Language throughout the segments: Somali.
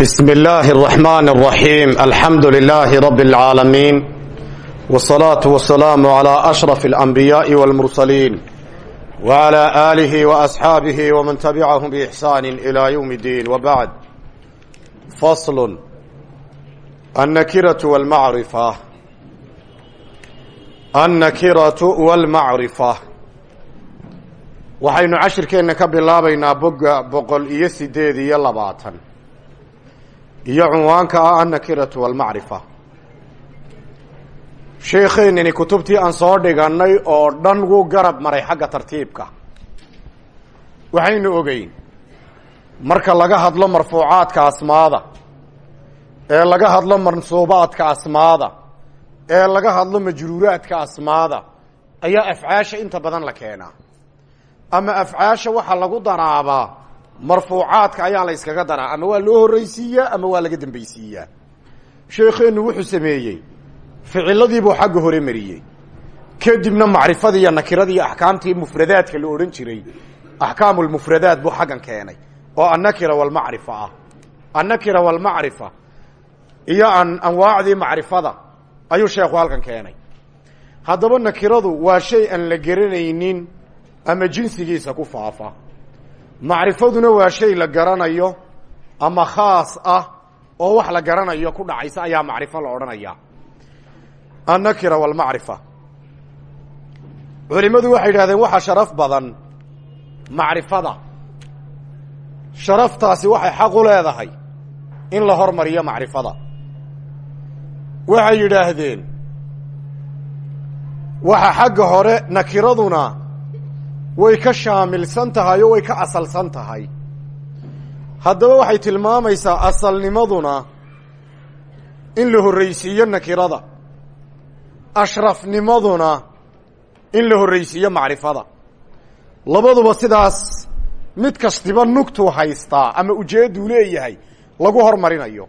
بسم الله الرحمن الرحيم الحمد لله رب العالمين والصلاة والسلام على أشرف الأنبياء والمرسلين وعلى آله وأصحابه ومن تبعهم بإحسان إلى يوم الدين وبعد فصل النكرة والمعرفة النكرة والمعرفة waxaynu cashirkeenna ka bilaabaynaa boga boqol iyo sideed iyo labaatan iyo cunwaanka ah annakiratu walmacrifa. Sheekheynani kutubtii aan soo dhigannay oo dhan wuu garab maray xagga tartiibka. Waxaynu ogeyn marka laga hadlo marfuucaadka asmaada ee laga hadlo mansuubaadka asmaada ee laga hadlo majruuraadka asmaada ayaa afcaasha inta badan la keenaa. Ama afcaasha waxaa lagu daraabaa marfuucaadka ayaa la yskaga daraa. Ama waa loo horreysiiyaa ama waa laga dambaysiiyaa. Sheekheennu wuxuu sameeyey ficiladiibuu xagga hore mariyey. Kadibna macrifadii iyo nakiradii axkaamtii mufradaadka la odhan jiray axkaamu lmufradaat buu xaggan keenay oo annakira walmacrifa ah. Annakira walmacrifa iyo anwaacdii macrifada ayuu sheekhu halkan keenay. Haddaba nakiradu waa shay aan la garanaynin ama jinsigiisa ku faafa macrifaduna waa shay la garanayo ama khaas ah oo wax la garanayo ku dhacaysa ayaa macrifo la odhanaya. Annakira walmacrifa culimmadu waxay yidhahdeen waxaa sharaf badan macrifada. Sharaftaasi waxay xaq u leedahay in la hormariyo macrifada. Waxay yidhaahdeen waxa xagga hore nakiraduna way ka shaamilsan tahay oo way ka asalsan tahay haddaba waxay tilmaamaysaa asalnimaduna in la horreysiiyo nakirada. Ashrafnimaduna in la horreysiiyo macrifada. Labaduba sidaas mid kastiba nugtuu haystaa ama ujeedduu leeyahay lagu hormarinayo.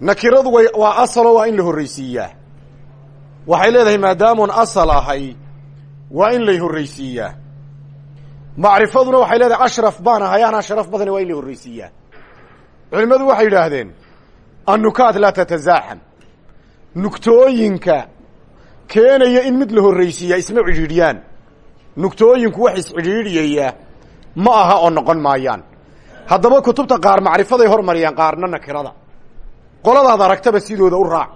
Nakiradu way waa asalo waa in la horreysiiyaa waxay leedahay maadaamuun asal ahay waa in lay horreysiiyaa macrifaduna waxay leedahay ashraf baan ahay anaa sharaf badani waa in la horreysiiyaa culimmadu waxay yidhaahdeen annukaat laa tatasaaxam nugtooyinka keenaya in mid la horreysiiyaa isma cidhiidhiyaan. Nugtooyinku wax iscidhiidhiyaya ma aha oo noqon maayaan. Haddaba kutubta qaar macrifaday hormariyaan qaarna nakirada. Qoladaad aragtaba sidooda u raac.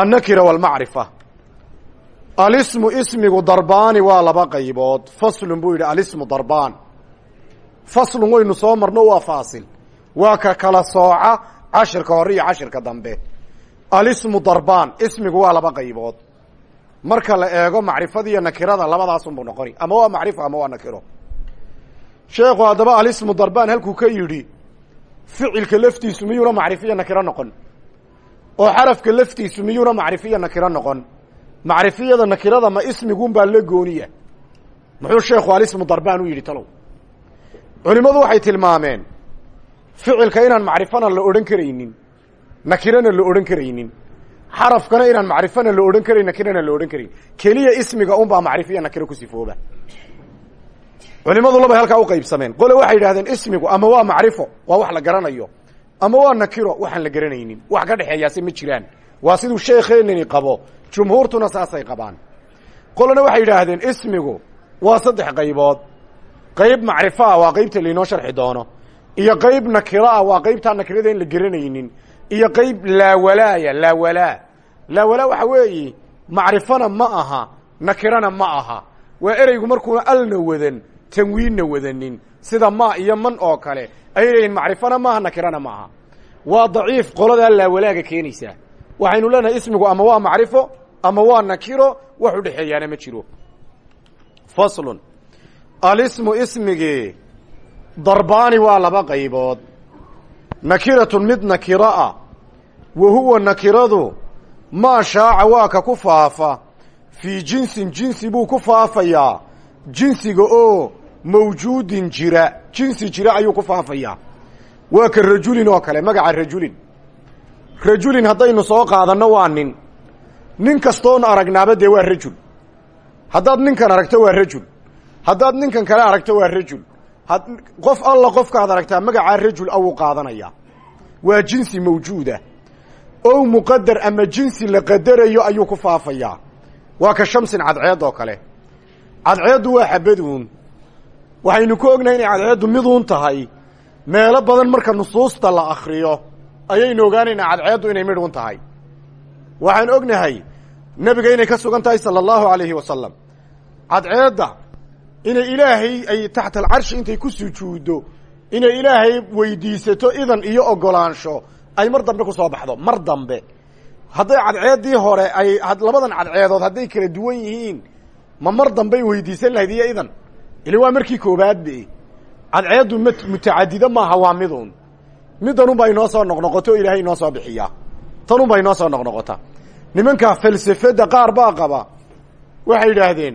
Annakira walmacrifa alismu ismigu darbaani waa laba qaybood. Faslun buu yidhi alismu darbaan. Faslun waynu soo marno waa faasil. Waa ka kala sooca cashirka hore iyo cashirka dambe. Alismu darbaan ismigu waa laba qaybood. Marka la eego macrifadiiyo nakirada labadaasunbuu noqoni. Ama waa macrifo ama waa nakiro. Sheekhu haddaba alismu darbaan halkuu ka yidhi ficilka laftiisu miyuuna macrifiyo nakiro noqon? Oo xarafka laftiisu miyuuna macrifiyo nakiro noqon macrifiyada nakirada ma ismigun baa la gooniya. Muxuu sheekhu alismu darbaan u yidhi talow. Culimmadu waxay tilmaameen ficilka inaan macrifana la odhan karaynin nakirana la odhan karaynin xarafkana inaan macrifana la odhan karayn nakirana la odhan karayn. Keliya ismiga unbaa macrifiya nakiro ku sifooba culimadu labay halkaa u qaybsameen. Qole waxay yidhahdeen ismigu ama waa macrifo waa wax la garanayo. Ama waa nakiro waxaan la garanaynin. Wax ka dhexeeyaase ma jiraan. Waa siduu sheekheenani qabo jumhuurtuna saasay qabaan. Qolana waxay yidhaahdeen ismigu waa saddex qaybood. Qayb macrifo ah waa qaybta lainoo sharxi doono iyo qayb nakiro ah waa qaybtaa nakirada in la garanaynin iyo qayb laawalaaya laawalaa. Laawalaa waxa weeye macrifona ma aha nakirana ma aha. Waa ereygu markuuna alna wadan tanwiinna wadanin sida ma iyo man oo kale. Ay leeyihiin macrifona maaha nakirana ma aha. Waa daciif qoladaa laawalaaga keenaysaa waxaynu leenahay ismigu ama waa macrifo ama waa nakiro wax u dhexeeyaana ma jiro. Faslun. Alismu ismigii darbaani waa laba qaybood. Nakiratun mid nakiro ah wa huwa nakiradu maa shaaca waa ka ku faafa. Fii jinsin jinsi buu ku faafayaa. Jinsiga oo mawjuudin jira jinsi jira ayuu ku faafayaa. Waa ka rajulin oo kale magaca rajulin rajulin haddaynu soo qaadanno waa nin. Nin kastoon aragnaaba dee waa rajul. Haddaad ninkan aragto waa rajul. Haddaad ninkan kale aragto waa rajul. Qof alla qofkaad aragtaa magacaa rajul awuu qaadanaya waa jinsi mawjuuda. Ow muqadar ama jinsi la qadarayo ayuu ku faafayaa. Waa ka shamsin cadceed oo kale. Cadceeddu waa xabaduun waxaynu ku ognahay inay cadceeddu miduun tahay. Meelo badan marka nusuusta la akriyo ayaynu ogaanaynaa cadceeddu inay midhuun tahay. Waxaan ognahay nebiga inay ka sugan tahay sala allahu alayhi wasalam cadceedda inay ilaahay ay taxta alcarshi intay ku sujuuddo inay ilaahay weydiisato idan iyo ogolaansho ay mar dambe ku soo baxdo mar dambe. Hadday cadceeddii hore ay labadan cadceedood hadday kala duwan yihiin ma mar dambey weydiisan lahayd iyo idan. Ili waa markii koobaadbe cadceeddu m mutacadida maaha waa midun midanunbaa inoo soo noqnoqoto o ilaahay inoo soo bixiyaa tanunbaa inoo soo noqnoqota. Nimankaa falsafadda qaar baa qaba. Waxay yidhaahdeen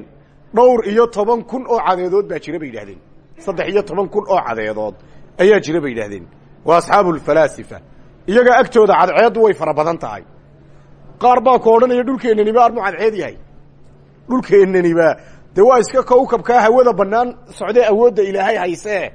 dhowr iyo toban kun oo cadeedood baa jira bay yidhahdeen saddex iyo toban kun oo cadeedood ayaa jira bay yidhahdeen waa asxaabu lfalaasifa iyaga agtooda cadceeddu way fara badan tahay. Qaar baa ku odhanaya dhulkeennaniba armu cadceed yahay. Dhulkeennaniba dee waa iska kawkabkaa hawada bannaan socdee awoodda ilaahay haysee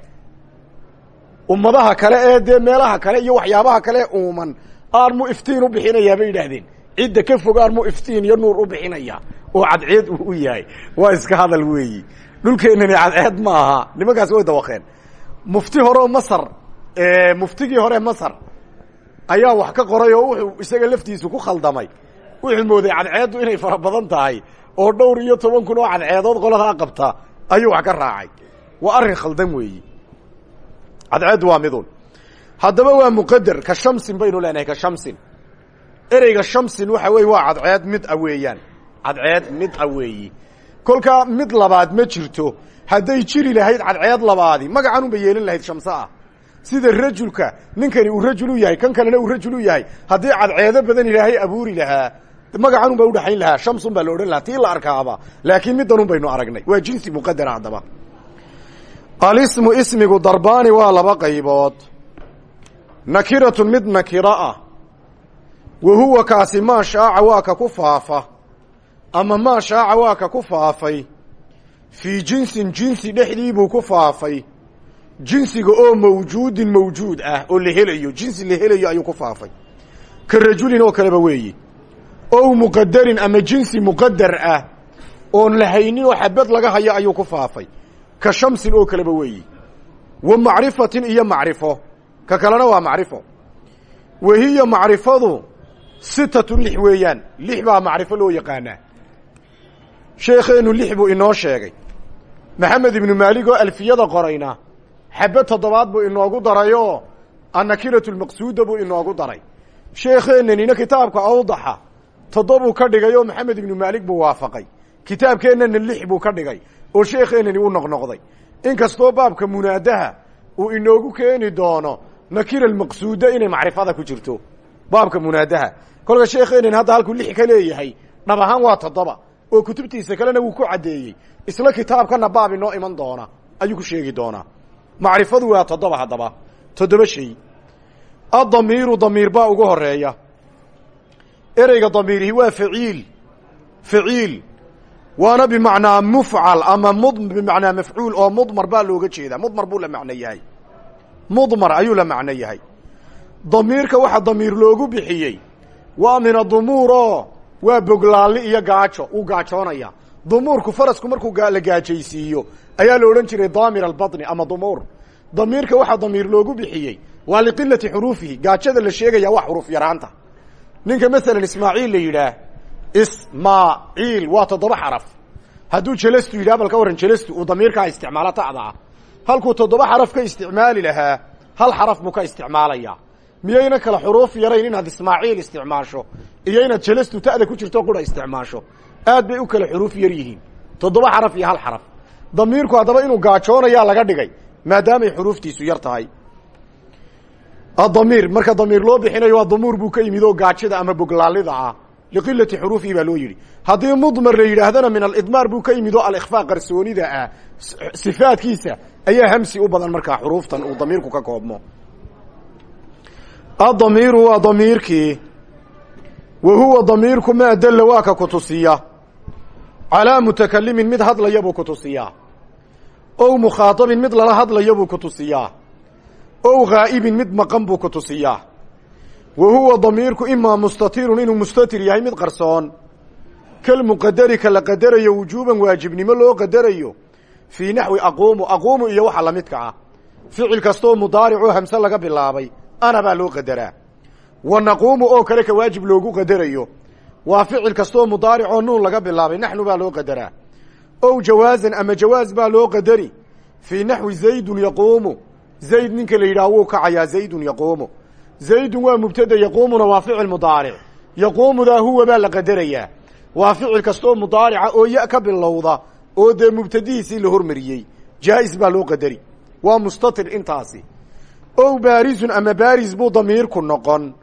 ummadaha kale ee dee meelaha kale iyo waxyaabaha kale uuman aarmu iftiin u bixinayaa bay yidhaahdeen. Cidda ka fog aarmu iftiin iyo nuur u bixinaya oo cadceed uu u yahay. Waa iska hadal weeyi. Dhulkeennani cadceed ma aha. Nimankaasi way dawaqeen. Mufti horeo masar muftigii hore masar ayaa wax ka qoray oo wuxuu isaga laftiisu ku khaldamay. Wuxuu mooday cadceeddu inay fara badan tahay oo dhowr iyo toban kun oo cadceedood qoladaa qabta ayuu wax ka raacay. Waa arrin khaldan weeyi cadceeddu waa midun haddaba waa muqadar ka shamsin baynu leenahay ka shamsin. Ereyga shamsin waxa weeye waa cadceed mid a weeyaan. Cadceed mid a weeyi. Kolkaa mid labaad ma jirto. Hadday jiri lahayd cadceed labaadi magacanunba yeelan lahayd shamse ah. Sida rajulka ninkani uu rajul u yahay kan kalena uu rajul u yahay. Haddii cadceedo badan ilaahay abuuri lahaa magacanun baa udhaxayn lahaa. Shamsun baa la odhan lahaa tii la arkaaba. Laakiin middanun baynu aragnay. Waa jinsi muqadara haddaba alismu ismigu darbaani waa laba qaybood. Nakiratun mid nakiro ah. Wa huwa kaasi maa shaaca waa ka ku faafa. Ama maa shaaca waa ka ku faafay. Fii jinsin jinsi dhexdii buu ku faafay. Jinsiga oo mawjuudin mawjuud ah oo la helayo jinsi la helayo ayuu ku faafay. Ka rajulin oo kaleba weeyi. Ow muqadarin ama jinsi muqadar ah oon la oo xabad laga hayo ayuu ku faafay ka shamsin oo kaleba weeyi. Wa macrifatin iyo macrifo. Ka kalena waa macrifo. Wa hiya macrifadu sitatun lix weeyaan. Lix baa macrifo loo yaqaanaa. Sheekheenu lix buu inoo sheegay. Maxamed ibnu maalig oo alfiyada qorayna xabad toddobaad buu inoogu darayoo annakiratu lmaqsuuda buu inoogu daray. Sheekheenanina kitaabka awdaxa toddobuu ka dhigay oo maxamed ibnu maalig buu waafaqay. Kitaabkeennana lix buu ka dhigay oo sheekheenani u noqnoqday. Inkastoo baabka munaadaha uu inoogu keeni doono nakira almaqsuuda inay macrifada ku jirto. Baabka munaadaha. Kolka sheekheenani hadda halkuu lix ka leeyahay dhab ahaan waa toddoba oo kutubtiisa kalena wuu ku caddeeyey. Isla kitaabkana baab inoo iman doona ayuu ku sheegi doonaa. Macrifadu waa toddoba haddaba. Toddoba shay. Addamiiru damiir baa ugu horreeya ereyga damiirihi waa faciil. Faciil waana bimacnaa mufcal ama mud bimacnaa mafcuul oo mudmar baa looga jeedaa. Mudmar buu la macno yahay. Mudmar ayuu la macno yahay. Damiirka waxa damiir loogu bixiyey. Waa mina dumuur oo waa boglaalli iyo gaajo. Uu gaajoonaya. Dumuurku farasku markuu la gaajaysiiyo ayaa la odhan jiray daamir albaطni ama dumuur. Damiirka waxaa damiir loogu bixiyey waa liqilati xuruufihi. Gaajada la sheegaya waa xuruuf ninka masalan ismaaciil la yidhaah ismaaciil waa toddoba xaraf. Hadduu jelastu yidhah bal ka warran jelastu uu damiirkaa isticmaalo ta'daa halkuu toddoba xaraf ka isticmaali lahaa hal xaraf buu ka isticmaalaya. Miyayna kala xuruuf yarayn inaad ismaaciil isticmaasho iyo inaad jelastu ta'da ku jirto qura isticmaasho. Aad bay u kala xuruuf yar yihiin. Toddoba xaraf iyo hal xaraf. Damiirku haddaba inuu gaajoonayaa laga dhigay maadaamay xuruuftiisu yar tahay. Adamiir marka damiir loo bixinayo waa damuur buu ka yimid oo gaajada ama boglaalida ah liqilati xuruufihi baa loo yidhi haddii mudmar la yidhaahdana min alidmaar buu ka yimid oo alikhfaa qarsoonida ah sifaadkiisa ayaa hamsi u badan markaa xuruuftan uu damiirku ka koobmo adamiiru waa damiirkii wa huwa damiirku maa dalla waa ka kutusiya calaa mutakalimin mid hadlaya buu kutusiyaa ow mukhaatabin mid lala hadlayo buu ku tusiyaa ow ghaa'ibin mid maqan buu ku tusiyaa wa huwa damiirku imaa mustatirun inuu mustatir yahay mid qarsoon. Kalmuqadari ka la qadarayo wujuuban waajibnimo loo qadarayo. Fii naxwi aquumu aquumu iyo waxa lamidka ah. Ficil kastoo mudaaricoo hamse laga bilaabay ana baa loo qadaraa. Wa naquumu oo kale ka waajib loogu qadarayo. Waa ficil kastoo mudaaricoo nuun laga bilaabay naxnu baa loo qadaraa. Ow jawaazan ama jawaaz baa loo qadari. Fii naxwi zaydun yaquumu. Zayd ninka la yidhaah wuu kacayaa zaydun yaquumu zaydun waa mubtada yaquumuna waa ficil mudaaric yaquumudaa huwa baa la qadarayaa waa ficil kastoo mudaarica oo ya ka bilowda oo dee mubtadihiisii la hormariyey jaa'is baa loo qadari waa mustatir intaasi ow baarisun ama baaris buu damiirku noqon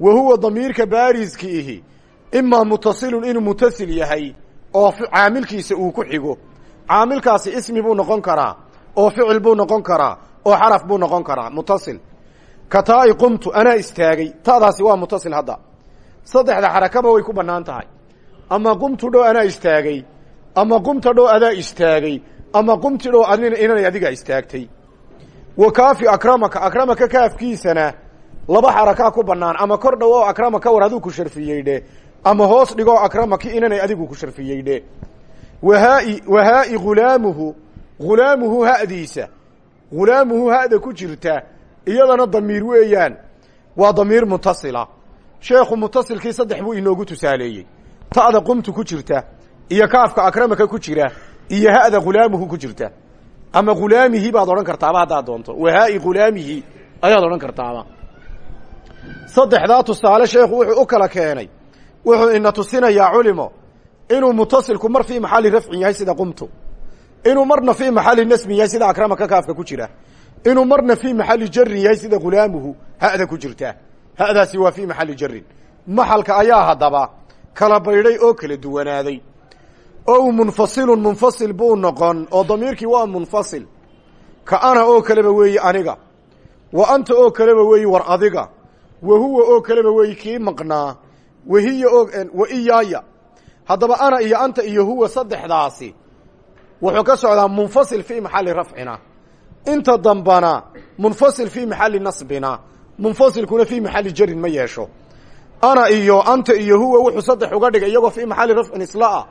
wa huwa damiirka baariski ihi imaa mutasilun inuu mutasil yahay oo caamilkiisa uu ku xigo caamilkaasi ismi buu noqon karaa oo ficil buu noqon karaa oo xaraf buu noqon karaa mutasil ka taa'i qumtu anaa istaagay. Ta'daasi waa mutasil hadda. Saddexda xarakaba way ku bannaan tahay. Ama qumtu dhow anaa istaagay. Ama qumta dhow adaa istaagay. Ama qumti dhow adina inanay adigaa istaagtay. Wa kaafi akramaka akramaka kaafkiisana laba xarakaa ku bannaan. Ama kor dhow oo akramaka war aduu ku sharfiyey ama hoos dhigoo akramaki inanay adigu ku sharfiyey dhe wahaai wahaai hulaamuhu hulaamuhu ha'diisa hulaamuhu ha'da ku jirta iyadana damiir weeyaan. Waa damiir mutasila. Sheekhu mutasilkii saddex buu inoogu tusaaleeyey. Ta'da qumtu ku jirta iyo kaafka akramaka ku jira iyo ha'da hulaamuhu ku jirta. Ama hulaamihi baad odhan kartaaba haddaad doonto. Wahaai hulaamihi ayaad odhan kartaaba saddexdaa tusaale sheekhu wuxuu u kala keenay. Wuxuu ina tusinayaa culimo. Inuu mutasilku mar fii maxalli rafcin yahay sida qumtu. Inuu marna fii maxalli nasbin yahay sida akramaka kaafka ku jira inuu marna fii maxalli jarin yahay sida hulaamuhu ha'da ku jirta. Ha'daasi waa fii maxalli jarin maxalka ayaa haddaba kala baydhay oo kala duwanaaday. Ow munfasilun munfasil buu noqon oo damiirkii waa munfasil. Ka ana oo kaleba weeyi aniga. Wa anta oo kaleba weeyi war adiga. Wa huwa oo kaleba weeyi kii maqnaa. Wahiya oo wa iyaaya. Haddaba ana iyo anta iyo huwa saddexdaasi wuxuu ka socdaa munfasil fii maxalli rafcina inta dambana munfasil fii maxalli nasbina munfasilkuna fii maxalli jarin ma yeesho. Ana iyo anta iyo huwa wuxuu saddex uga dhigay iyagoo fii maxalli rafcin islaa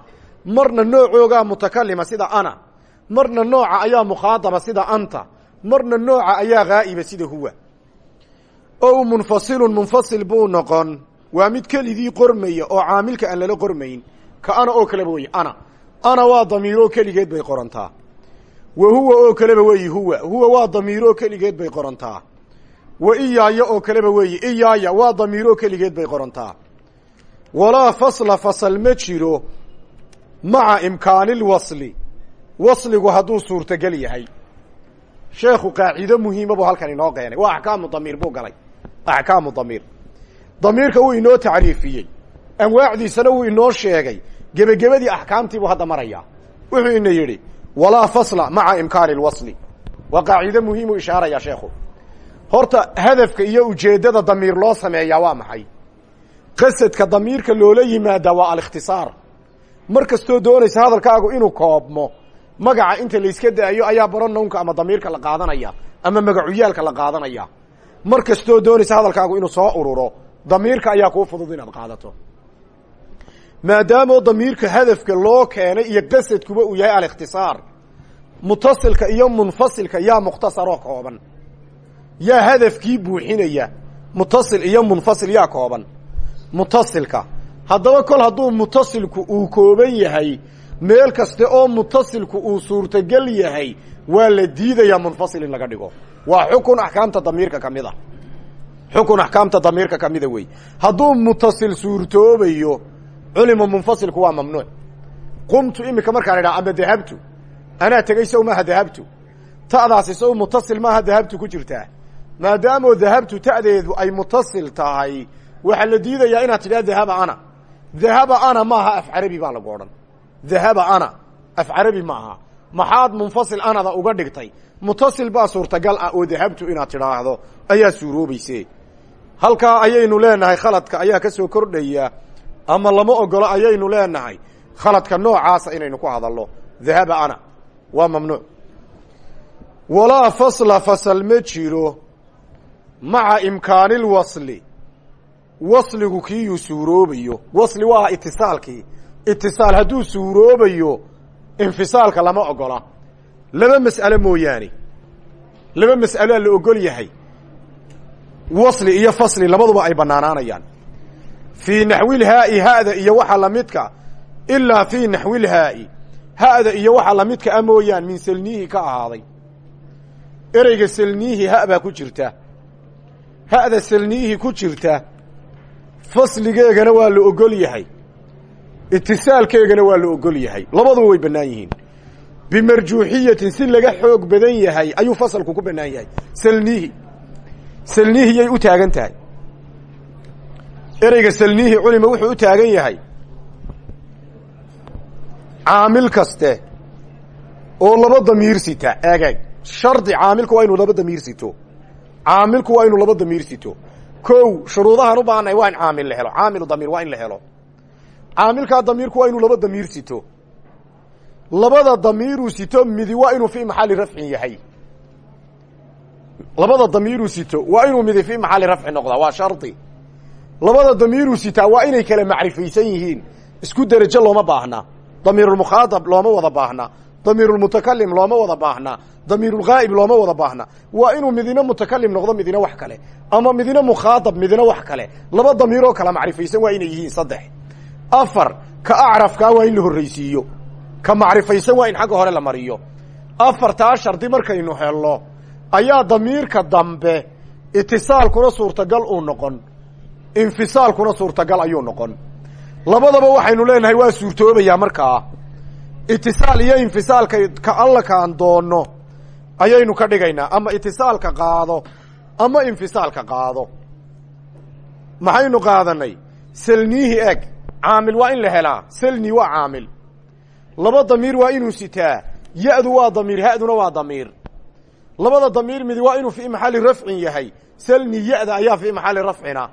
marna noocoogaa mutakalima sida ana. Marna nooca ayaa mukhaadaba sida anta. Marna nooca ayaa haa'iba sida huwa. Ow munfasilun munfasil buu noqon. Waa mid keligii qormaya oo caamilka aan lala qormayn. Ka ana oo kaleba wey ana. Ana waa damiiroo keligeed bay qorantaa wa huwa oo kaleba weeyi huwa huwa waa damiiroo keligeed bay qorantaa wa iyaaya oo kaleba weeyi iyaaya waa damiiroo keligeed bay qorantaa walaa fasla fasal ma jiro maca imkaanilwasli wasligu hadduu suurtogel yahay sheekhu qaacido muhiima buu halkan inoo keenay waa axkaamu damiir buu galay axkaamu damiir damiirka wuu inoo tacriifiyey anwaacdiisana wuu inoo sheegay gebagebadii axkaamtiibuu hadda marayaa wuxuu ina yidhi walaa fasla maca imkaani lwasli waa qaacido muhiimuu ishaaraya sheekhu horta hadafka iyo ujeeddada damiir loo sameeyaa waa maxay? Qasadka damiirka loola yimaadaa waa alikhtisaar. Mar kastoo doonaysa hadalkaagu inuu koobmo magaca inta layska daayo ayaa baronownka ama damiirka la qaadanaya ama magacuyaalka la qaadanaya. Mar kastoo doonaysa hadalkaagu inuu soo ururo damiirka ayaa kuu fudud inaad qaadato maadaamoo damiirka hadafka loo keenay iyo qasadkuba uu yahay alikhtisaar mutasilka iyo munfasilka yaa mukhtasaroo kooban. Yaa hadafkii buuxinaya mutasil iyo munfasil yaa kooban. Mutasilka haddaba kol hadduu mutasilku uu kooban yahay meel kaste oo mutasilku uu suurtogel yahay waa la diidayaa munfasil in laga dhigo. Waa xukun axkaamta damiirka ka mid a xukun axkaamta damiirka ka mida wey. Hadduu mutasil suurtoobayo culima munfasilku waa mamnuuc qumtu imika markaan idhaha ama dahabtu anaa tegey sow maaha dahabtu ta'daasi sow mutasil maaha dahabtu ku jirtaa maadaamoo dahabtu ta'deedu ay mutasil tahay waxaa la diidayaa inaad tidhaha dahaba ana dahaba ana maaha af carabi baa lagu odhan dahaba ana af carabi ma aha maxaad munfasil anada uga dhigtay mutasil baa suurtagal ah oo dahabtu inaad tidhaahdo ayaa suuroobayse halkaa ayaynu leenahay khaladka ayaa ka soo kordhaya ama lama ogolo ayaynu leenahay. Khaladka noocaasa inaynu ku hadalno. Dahaba ana. Waa mamnuuc. Walaa fasla fasal ma jiro. Maca imkaani lwasli wasligu kiiyuu suuroobayo. Wasli waa itisaalkii. Itisaal hadduu suuroobayo infisaalka lama ogola. Laba mas'alo mooyaane. Laba mas'aloa la ogol yahay. Wasli iyo fasli labaduba ay bannaanaanayaan fii naxwilhaa'i ha'da iyo waxa lamidka ilaa fii naxwilhaa'i ha'da iyo waxa lamidka a mooyaan min selniihi ka ahaaday. Ereyga selniihi ha baa ku jirta. Ha'da selniihi ku jirta fasligeegana waa la ogol yahay. Itisaalkeegana waa la ogol yahay. Labaduba way bannaan yihiin. Bimarjuuxiyatin si laga xoog badan yahay ayuu fasalku ku bannaan yahay. Selniihi. Selniihi yay u taagan ereyga selniihi culima wuxuu u taagan yahay. Caamil kaste oo laba damiir sita eegeg shardi caamilku waa inuu laba damiir sito. Caamilku waa inuu laba damiir sito. Kow shuruudahaan u baahanay waa in caamil la helo. Caamilu damiir waa in la helo. Caamilkaa damiirku waa inuu laba damiir sito. Labada damiiruu sito midi waa inuu fii maxalli rafcin yahay. Labada damiiruu sito waa inuu midi fii maxalli rafci noqdaa. Waa shardi labada damiiruu sitaa waa inay kala macrifaysan yihiin. Isku derajo looma baahna. Damiirulmukhaadab looma wada baahna. Damiirulmutakalim looma wada baahna. Damiirulghaa'ib looma wada baahna. Waa inuu midina mutakalim noqdo midina wax kale. Ama midina mukhaadab midina wax kale. Laba damiiroo kala macrifaysan waa inay yihiin saddex. Afar ka acrafkaa waa in la horraysiiyo. Ka macrifaysan waa in xagga hore la mariyo. Afartaa shardi markaynu helno ayaa damiirka dambe itisaalkuna suurtagal uu noqon infisaalkuna suurtagal ayuu noqon. Labadaba waxaynu leenahay waa suurtoobayaa markaa itisaal iyo infisaalka ka alla kaan doonno ayaynu ka dhigaynaa. Ama itisaalka qaado ama infisaalka qaado. Maxaynu qaadanay selniihi eg caamil waa in la helaa. Selni waa caamil. Laba damiir waa inuu sitaa. Ya-du waa damiir ha-duna waa damiir. Labada damiir midi waa inuu fii maxalli rafcin yahay. Selni ya-da ayaa fii maxalli rafcina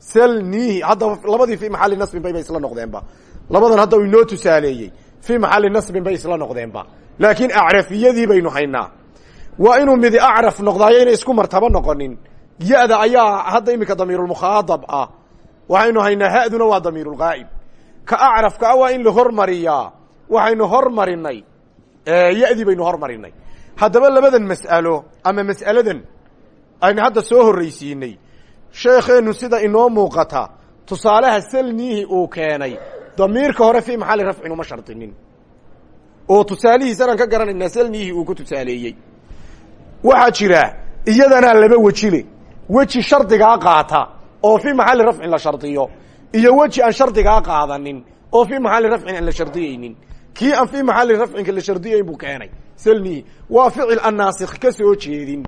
selnihi hadda labadii fii maxalli nasbin bay ba isla noqdeenba. Labadan hadda uu inoo tusaaleeyey fii maxalli nasbin bay isla noqdeenba. Laakiin acrafiyadii baynu haynaa. Waa inuu midi acraf noqdaayo inay isku martabo noqonin. Ya-da ayaa hadda iminka damiirulmukhaadab ah. Waxaynu haynaa ha-duna waa damiirulghaa'ib ka acrafka ah waa in la hormariyaa. Waxaynu hormarinay ya-dii baynu hormarinay haddaba labadan mas'alo ama mas'aladan aynu hadda soo horraysiinay sheekheennu sida inoo muuqata tusaalaha selniihi uu keenay damiirka hore fii maxalli rafcin uma shardinin. Oo tusaalihiisanaan ka garanaynaa selniihi uu ku tusaaleeyey. Waxaa jira iyadanaa laba wejile. Weji shardigaa qaata oo fii maxalli rafcin la shardiyo. Iyo weji aan shardigaa qaadanin oo fii maxalli rafcin aan la shardiyeynin. Kii aan fii maxalli rafcinka la shardiyeyn buu keenay selnihi waa ficil aan naasikh ka soo jeedin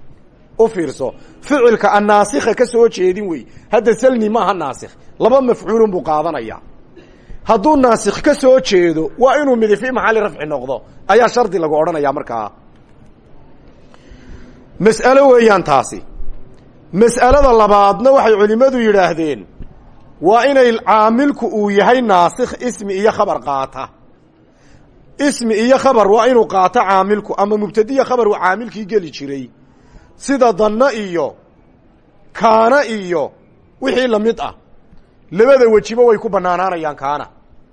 u fiirso ficilka aan naasikha ka soo jeedin wey hadda selni maaha naasikh laba mafcuulun buu qaadanaya. Hadduu naasikh ka soo jeedo waa inuu midi fii maxalli rafci noqdo. Ayaa shardi lagu odhanaya markaa. Mas'alo weeyaan taasi. Mas'alada labaadna waxay culimmadu yidhaahdeen waa inay caamilku uu yahay naasikh ismi iyo khabar qaata. Ismi iyo khabar waa inuu qaato caamilku ama mubtadiya khabar uu caamilkii geli jiray sida danno iyo kaana iyo wixii la mid ah. Labada wejiba way ku bannaanaanayaan kaana.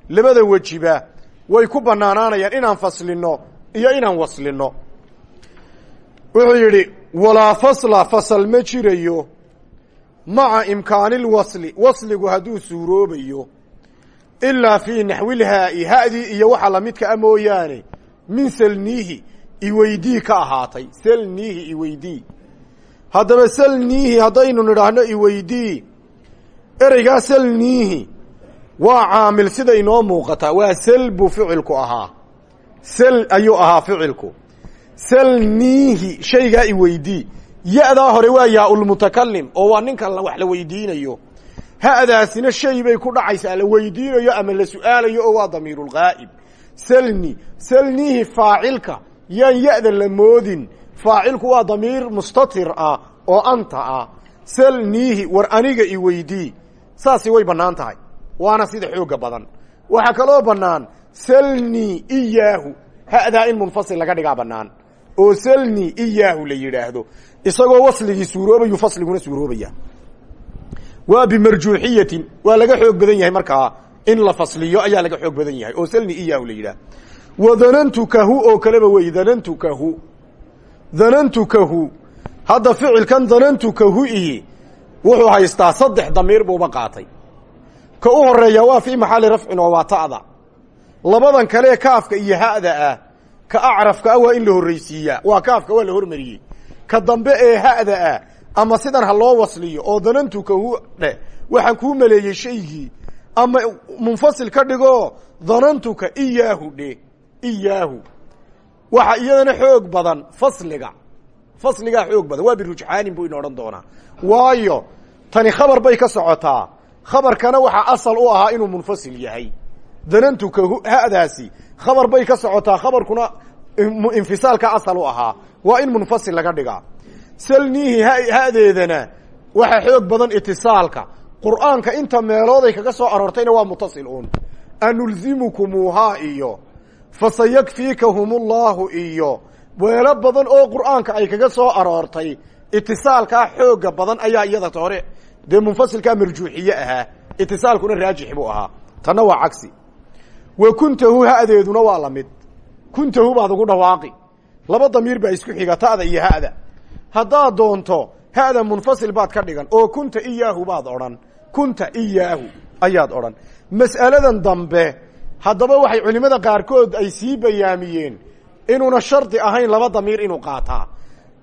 Labada wejiba way ku bannaanaanayaan inaan faslinno iyo inaan waslinno wuxuu yidhi walaa fasla fasal ma jirayo. Maca imkaanilwasli wasligu hadduu suuroobayo. Ilaa fii naxwilhaa'i ha'dii iyo waxa lamidka a mooyaane min selniihi iweydii ka ahaatay. Selniihi iweydii haddaba selniihi haddaynu nidhaahno iweydii ereygaa selniihi waa caamil sida inoo muuqataa. Waa sel buu ficilku ahaa. Sel ayuu ahaa ficilku. Selniihi shaygaa iweydii ya-daa hore waa yaa-ulmutakalim oo waa ninkan wax la weydiinayo. Ha'daasina shay bay ku dhacaysaa la weydiinayo ama la su'aalayo oo waa damiirulghaa'ib selni selniihi faacilka yaan ya-da la moodin. Faacilku waa damiir mustatir ah oo anta ah. Selniihi war aniga iweydii saasi way bannaan tahay. Waana sida xooga badan. Waxaa kaloo bannaan selni iyaahu. Ha'daa in munfasil laga dhigaa bannaan. Oo salni iyaahu la yidhaahdo. Isagoo wasligii suuroobayu fasliguna suuroobaya waa bimarjuuxiyatin. Waa laga xoog badan yahay markaa. In la fasliyo ayaa laga xoog badan yahay. Oo salni iyaahu la yidhaah wadanantukahu oo kaleba wey danantukahu danantukahu hadda ficilkan danantukahu ihi wuxuu haystaa saddex damiir buuba qaatay. Ka u horreeya waa fii maxalli rafcin oo waa ta'da. Labadan kale kaafka iyo ha'da ah ka acrafka ah waa in la horraysiiyaa waa kaafka waa la hormariyey. Ka dambe ee ha'da ah ama sidan ha loo wasliyo oo danantukahu dheh waxaan kuu maleeyey shaygii ama munfasil ka dhigo danantuka iyaahu dhe iyaahu. Waxa iyadana xoog badan fasliga. Fasligaa xoog badan. Waa birujxaanin buu ina odhan doonaa. Waayo tani khabar bay ka socotaa. Khabarkana waxaa asal u ahaa inuu munfasil yahay. Danantuka ha'daasi khabar bay ka socotaa. Khabarkuna infisaalka asal u ahaa. Waa in munfasil laga dhigaa. Salniihi ha'deedana waxaa xoog badan itisaalka. Qur'aanka inta meelooday kaga soo aroortayna waa mutasil uun. Anulzimukumuuhaa iyo fasayakfiikahum ullahu iyo weelo badan oo qur'aanka ay kaga soo aroortay itisaalkaa xooga badan ayaa iyada hore dee munfasilkaa marjuuxiye ahaa itisaalkuna raajix buu ahaa. Tanna waa cagsi. Wa kuntahu ha'deeduna waa la mid. Kuntahu baad ugu dhawaaqi. Laba damiir baa isku xiga ta'da iyo ha'da. Haddaad doonto ha'da munfasil baad ka dhigan oo kunta iyaahu baad odhan. Kunta iyaahu ayaad odhan. Mas'aladan dambe haddaba waxay culimmada qaarkood ay sii bayaamiyeen inuuna shardi ahayn laba damiir inuu qaataa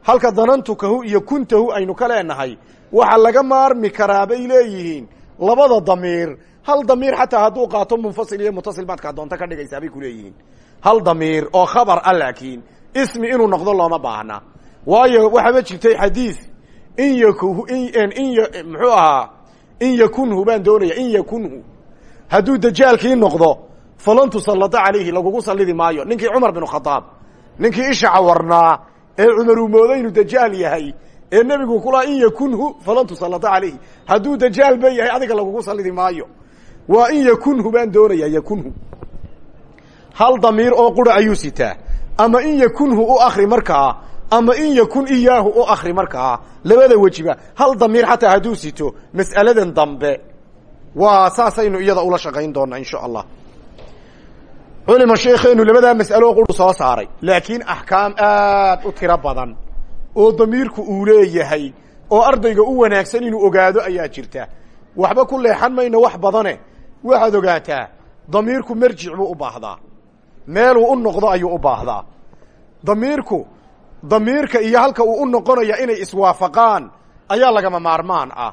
halka danantukahu iyo kuntahu aynu ka leenahay waxa laga maarmi karaa bay leeyihiin labada damiir. Hal damiir xataa hadduu qaato munfasil iyo mutasil baad kaa doonto ka dhigaysaa bay kuleeyihiin hal damiir oo khabar a laakiin ismi inuu noqdo looma baahna. Waayo waxaaba jirtay xadiis in yakhu in muxuu ahaa in yakunhu baan doonaya in yakunhu. Hadduu dajaalkii noqdo falan tusallada calayhi lagugu sallidi maayo. Ninkii cumar bin khadaab ninkii isha cawarnaa ee cumar uu moodo inuu dajaal yahay ee nebigu kulaa in yakunhu falan tusallada calayhi hadduu dajaal ba yahay adiga lagugu sallidi maayo. Waa in yakunhu baan doonaya yakunhu. Hal damiir oo qura ayuu sitaa? Ama in yakunhu u akri markaa? Ama in yakun iyaahu u akri markaa? Labada wejiba hal damiir xataa hadduu sito mas'aladan dambe. Waa saasaynu iyada ula shaqayn doonaa insha allah culima sheekeenu labadaa mas'alo quru soo saaray. Laakiin axkaam aad u tiro badan oo damiirku uu leeyahay oo ardayga u wanaagsan inuu ogaado ayaa jirta. Waxba ku leexan mayno wax badane. Waxaad ogaataa damiirku marjic buu u baahdaa. Meeluu u noqdo ayuu u baahdaa. Damiirku damiirka iyo halka uu u noqonaya inay iswaafaqaan ayaa lagama maarmaan ah.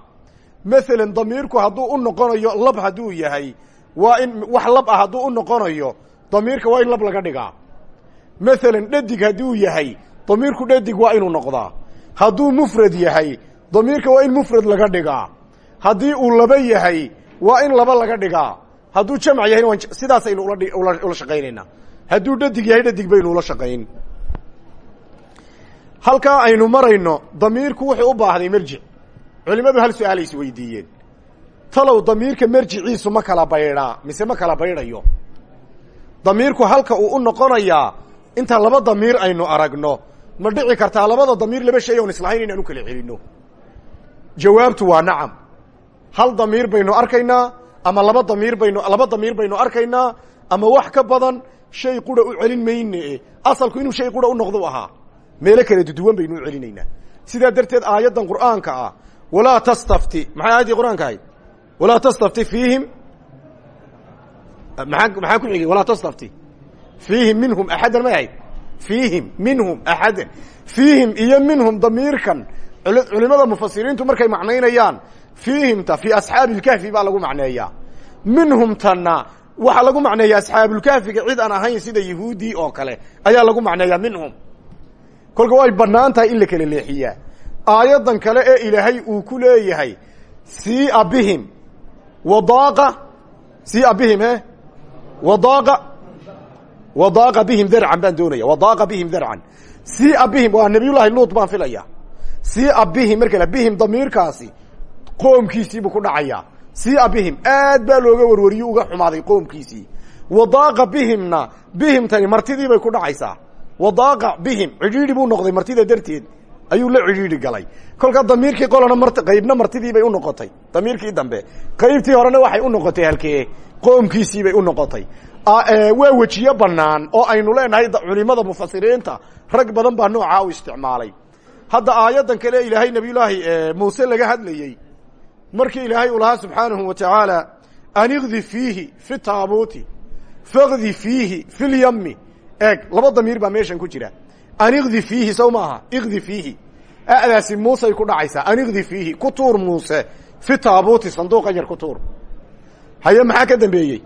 Masalan damiirku hadduu u noqonayo lab hadduu yahay waa in wax lab ah hadduu u noqonayo damiirka waa in lab laga dhigaa. Masalan dhadig hadduu yahay damiirku dhadig waa inuu noqdaa. Hadduu mufrad yahay damiirka waa in mufrad laga dhigaa. Haddii uu laba yahay waa in laba laga dhigaa. Hadduu jamc yahayna waan sidaasaynu ula shaqaynaynaa hadduu dhadig yahay dhadig baynu ula shaqayn. Halkaa aynu marayno damiirku wuxuu u baahday merjic culimadu hal su'aalay is weydiiyeen. Talow damiirka merjiciisu ma kala baydhaa mise ma kala baydhayo damiirku halka uu u noqonayaa inta laba damiir aynu aragno ma dhici kartaa labada damiir laba shay oon islahayn inaan u kala celinno? Jawaabtu waa nacam. Hal damiir baynu arkaynaa ama laba damiir baynu laba damiir baynu arkaynaa ama wax ka badan shay qura u celin mayne asalku inuu shay qura u noqdo ahaa. Meelo kala duduwan baynu u celinaynaa. Sidaa darteed aayaddan qur'aanka ah walaa tastafti maxay aayaddii qur'aanka ahayd? Walaa tastafti fiihim maxaa ku xigay walaa tastafti fiihim minhum axaddan may ahayd fiihim minhum axaddan fiihim iyo minhum damiirkan. Culimada mufasiriintu markay macnaynayaan fiihimta fii asxaabi lkahfi baa lagu macneeyaa. Minhumtana waxaa lagu macneeya asxaabulkahfiga cid aan ahayn sida yahuudii oo kale ayaa lagu macneeyaa minhum. Kolka way bannaan tahay in la kala leexiyaa. Aayaddan kale ee ilaahay uu ku leeyahay siia bihim wadaaqa siia bihim he wadaaqa bihim darcan baan doonaya. Wadaaqa bihim darcan siia bihim waa nabiyullaahi luut baan filaya. Siia bihim mar kale bihim damiirkaasi qoomkiisiibuu ku dhacayaa siia bihim aad baa looga warwariyo uga xumaaday qoomkiisii. Wadaaqa bihimna bihimtani martidii bay ku dhacaysaa. Wadaaqa bihim cidhiidhi buu noqday martida darteed. Ayuu la cidhiidhi galay. Kolka damiirkii qolana mart qaybna martidii bay noqotay. Damiirkii dambe qaybtii horena waxay u noqotay halkee qoomkiisii bay u noqotay. Waa wejiyo banaan oo aynu leenahay culimada mufasiriinta rag badan baa noocaa u isticmaalay. Hadda aayaddan kale ilaahay nabiyullaahi muuse laga hadlayey markii ilaahay uu lahaa subxaanahu wa tacaala an ikdi fiihi fi taabuuti fakdi fiihi fi lyami eeg laba damiir baa meeshan ku jira. An ikdi fiihi sow maaha ikdi fiihi. Adaasi muusey ku dhacaysaa an ikdi fiihi ku tuur muuse fi taabuuti sanduuqan yar ku tuur haye maxaa ka dambeeyey?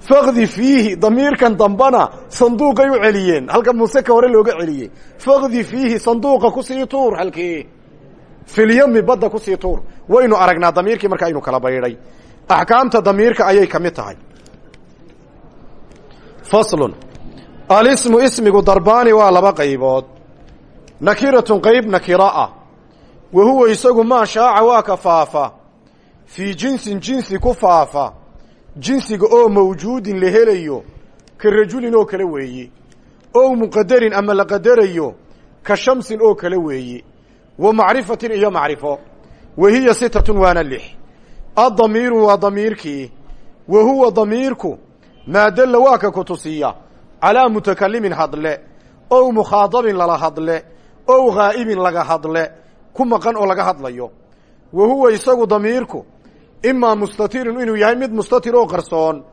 Fakdi fiihi damiirkan dambana sanduuqay u celiyeen. Halka muuse ka hore looga celiyey. Fakdi fiihi sanduuqa ku sii tuur halkee filyami badda ku sii tuur. Waynu aragnaa damiirkii marka aynu kala baydhay. Axkaamta damiirka ayay ka mid tahay. Faslun. Alismu ismigu darbaani waa laba qaybood. Nakiratun qayb nakira ah. Wa isagu maa shaaca waa ka faafa fii jinsin jinsi ku faafa jinsiga oo mawjuudin la helayo ka rajulin oo kale weeye ow muqadarin ama la qadarayo ka shamsin oo kale weeye wa macrifatin iyo macrifo wa hiya sitatun waana lix addamiiru waa damiirkii wa huwa damiirku maa dalla waa ka ku tusiya calaa mutakalimin hadle ow mukhaadabin lala hadle ow ghaa'ibin laga hadle ku maqan oo laga hadlayo wa huwa isagu damiirku imaa mustatirun inuu yahay mid mustatir oo qarsoon.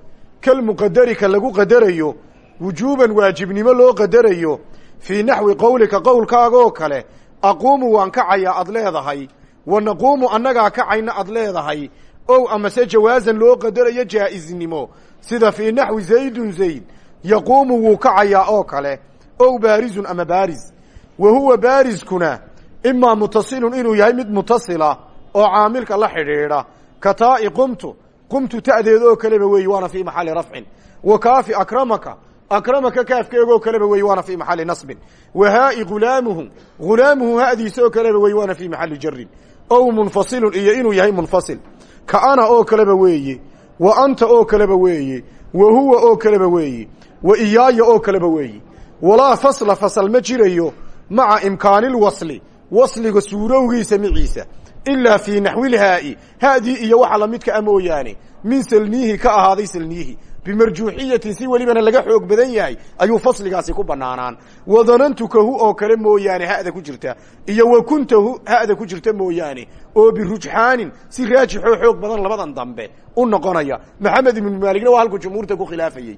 Kalmuqadari ka lagu qadarayo wujuuban waajibnimo loo qadarayo. Fii naxwi qowlika qowlkaagoo kale aquumu waan kacayaa ad leedahay. Wa naquumu annagaa kacayna ad leedahay. Ow amase jawaasan loo qadarayo jaa'iznimo. Sida fii naxwi zaydun zayd. Yaquumu wuu kacayaa oo kale. Ow baarizun ama baariz. Wa huwa baariskuna imaa mutasilun inuu yahay mid mutasila oo caamilka la xidhiidha ka taa'i qumtu qumtu ta'deed oo kaleba weeyi waana fii maxalli rafcin. Wa kaafi akramaka akramaka kaafkeegoo kaleba weeyi waana fii maxalli nasbin. Wa haa'i hulaamuhu hulaamuhu ha'diisa oo kaleba weeyi waana fii maxalli jarin ow munfasilun iyo inuu yahay munfasil. Ka ana oo kaleba weeye wa anta oo kaleba weeye wa huwa oo kaleba weeye wa iyaaya oo kaleba weeye. Walaa fasla fasal ma jirayo maca imkaanilwasli wasliga suurowgiisa miciisa ilaa fii naxwilhaa'i haadii iyo waxa lamidka a mooyaane min salniihi ka ahaaday salniihi bimarjuuxiyatin si welibana laga xoog badan yahay ayuu fasligaasi ku banaanaan wadanantukahu oo kale mooyaane ha'da ku jirta. Iyo wa kuntahu ha'da ku jirta mooyaane. Oo birujxaanin si raajixoo xoog badan labadan dambe u noqonaya. Maxamed ibnu maaligna waa halkuu jumhuurta ku khilaafayey.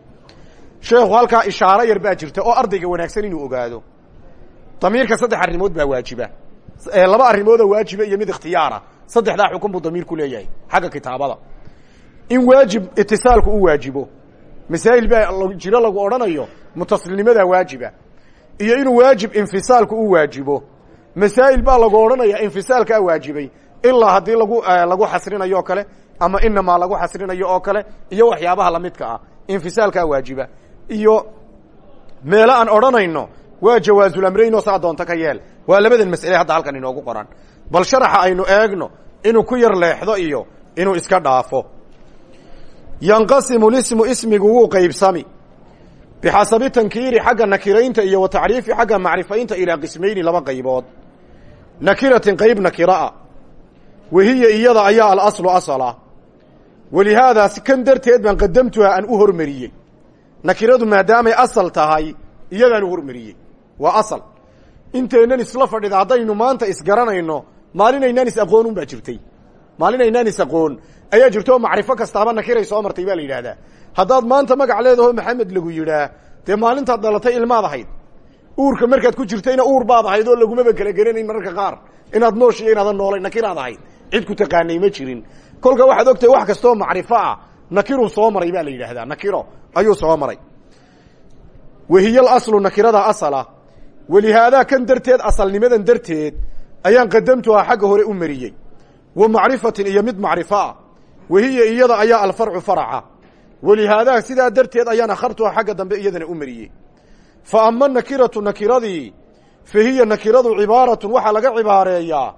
Sheekhu halkaa ishaaro yar baa jirta oo ardayga wanaagsan inuu ogaado. Damiirka saddex arrimood baa waajiba laba arrimooda waajiba iyo mid ikhtiyaara saddexdaa xukun buu damiirku leeyahay xagga kitaabada. In waajib itisaalku u waajibo. Masaa'il baa jiro lagu odhanayo mutasilnimadaa waajiba. Iyo inuu waajib infisaalku u waajibo. Masaa'il baa lagu odhanaya infisaalkaa waajibay. Ilaa haddii lagu lagu xasrinayo kale ama inamaa lagu xasrinayo oo kale iyo waxyaabaha lamidka ah infisaalkaa waajiba. Iyo meelo aan odhanayno waa jawaazulamrayn oo saa doonto ka yeel. Waa labadan mas'ale hadda halkan inoogu qoran. Bal sharaxa aynu eegno inuu ku yar leexdo iyo inuu iska dhaafo. Yanqasimu lismu ismigu wuu qaybsami. Bixasabi tankiiri xagga nakiraynta iyo wa tacriifi xagga macrifaynta ilaa qismayni laba qaybood. Nakiratin qayb nakira'a wahiya iyada ayaa alaslu asala. Walihaadaas kan darteed baan qadamtuha aan u hormariyey. Nakiradu maadaamay asal tahay iyadaan u hormariyey waa asal. Inteennan isla fadhida haddaynu maanta isgaranayno maalinaynaan is aqoon un baa jirtay maalinaynaan is aqoon. Ayaa jirta oo macrifo kastaaba nakiray soo martay baa la yidhaahdaa. Haddaad maanta magac leedaho maxamed lagu yidhaa dee maalintaad dhalatay ilmaad ahayd. Uurka markaad ku jirtayna uur baad ahayd oo lagumaba kala geranayn mararka qaar. Inaad noosh iyo inaadan noolay nakiraad ahayd. Cid ku taqaanay ma jirin. Kolka waxaad ogtahay wax kastaoo macrifo ah nakiruu soo maray baa la yidhaahdaa. Nakiro ayuu soo maray. Wahiy alaslu nakirada asala walihaadaa kan darteed asalnimadan darteed ayaan qadamtuhaa xagga hore u mariyey wa macrifatin iyo mid macrifo ah wahiya iyada ayaa alfarcu faraca walihaadaa sidaa darteed ayaan akhartuhaa xagga dambe iyadana u mariyey fa ama nakiratu nakiradii fa hiya nakiradu cibaaratun waxaa laga cibaareeyaa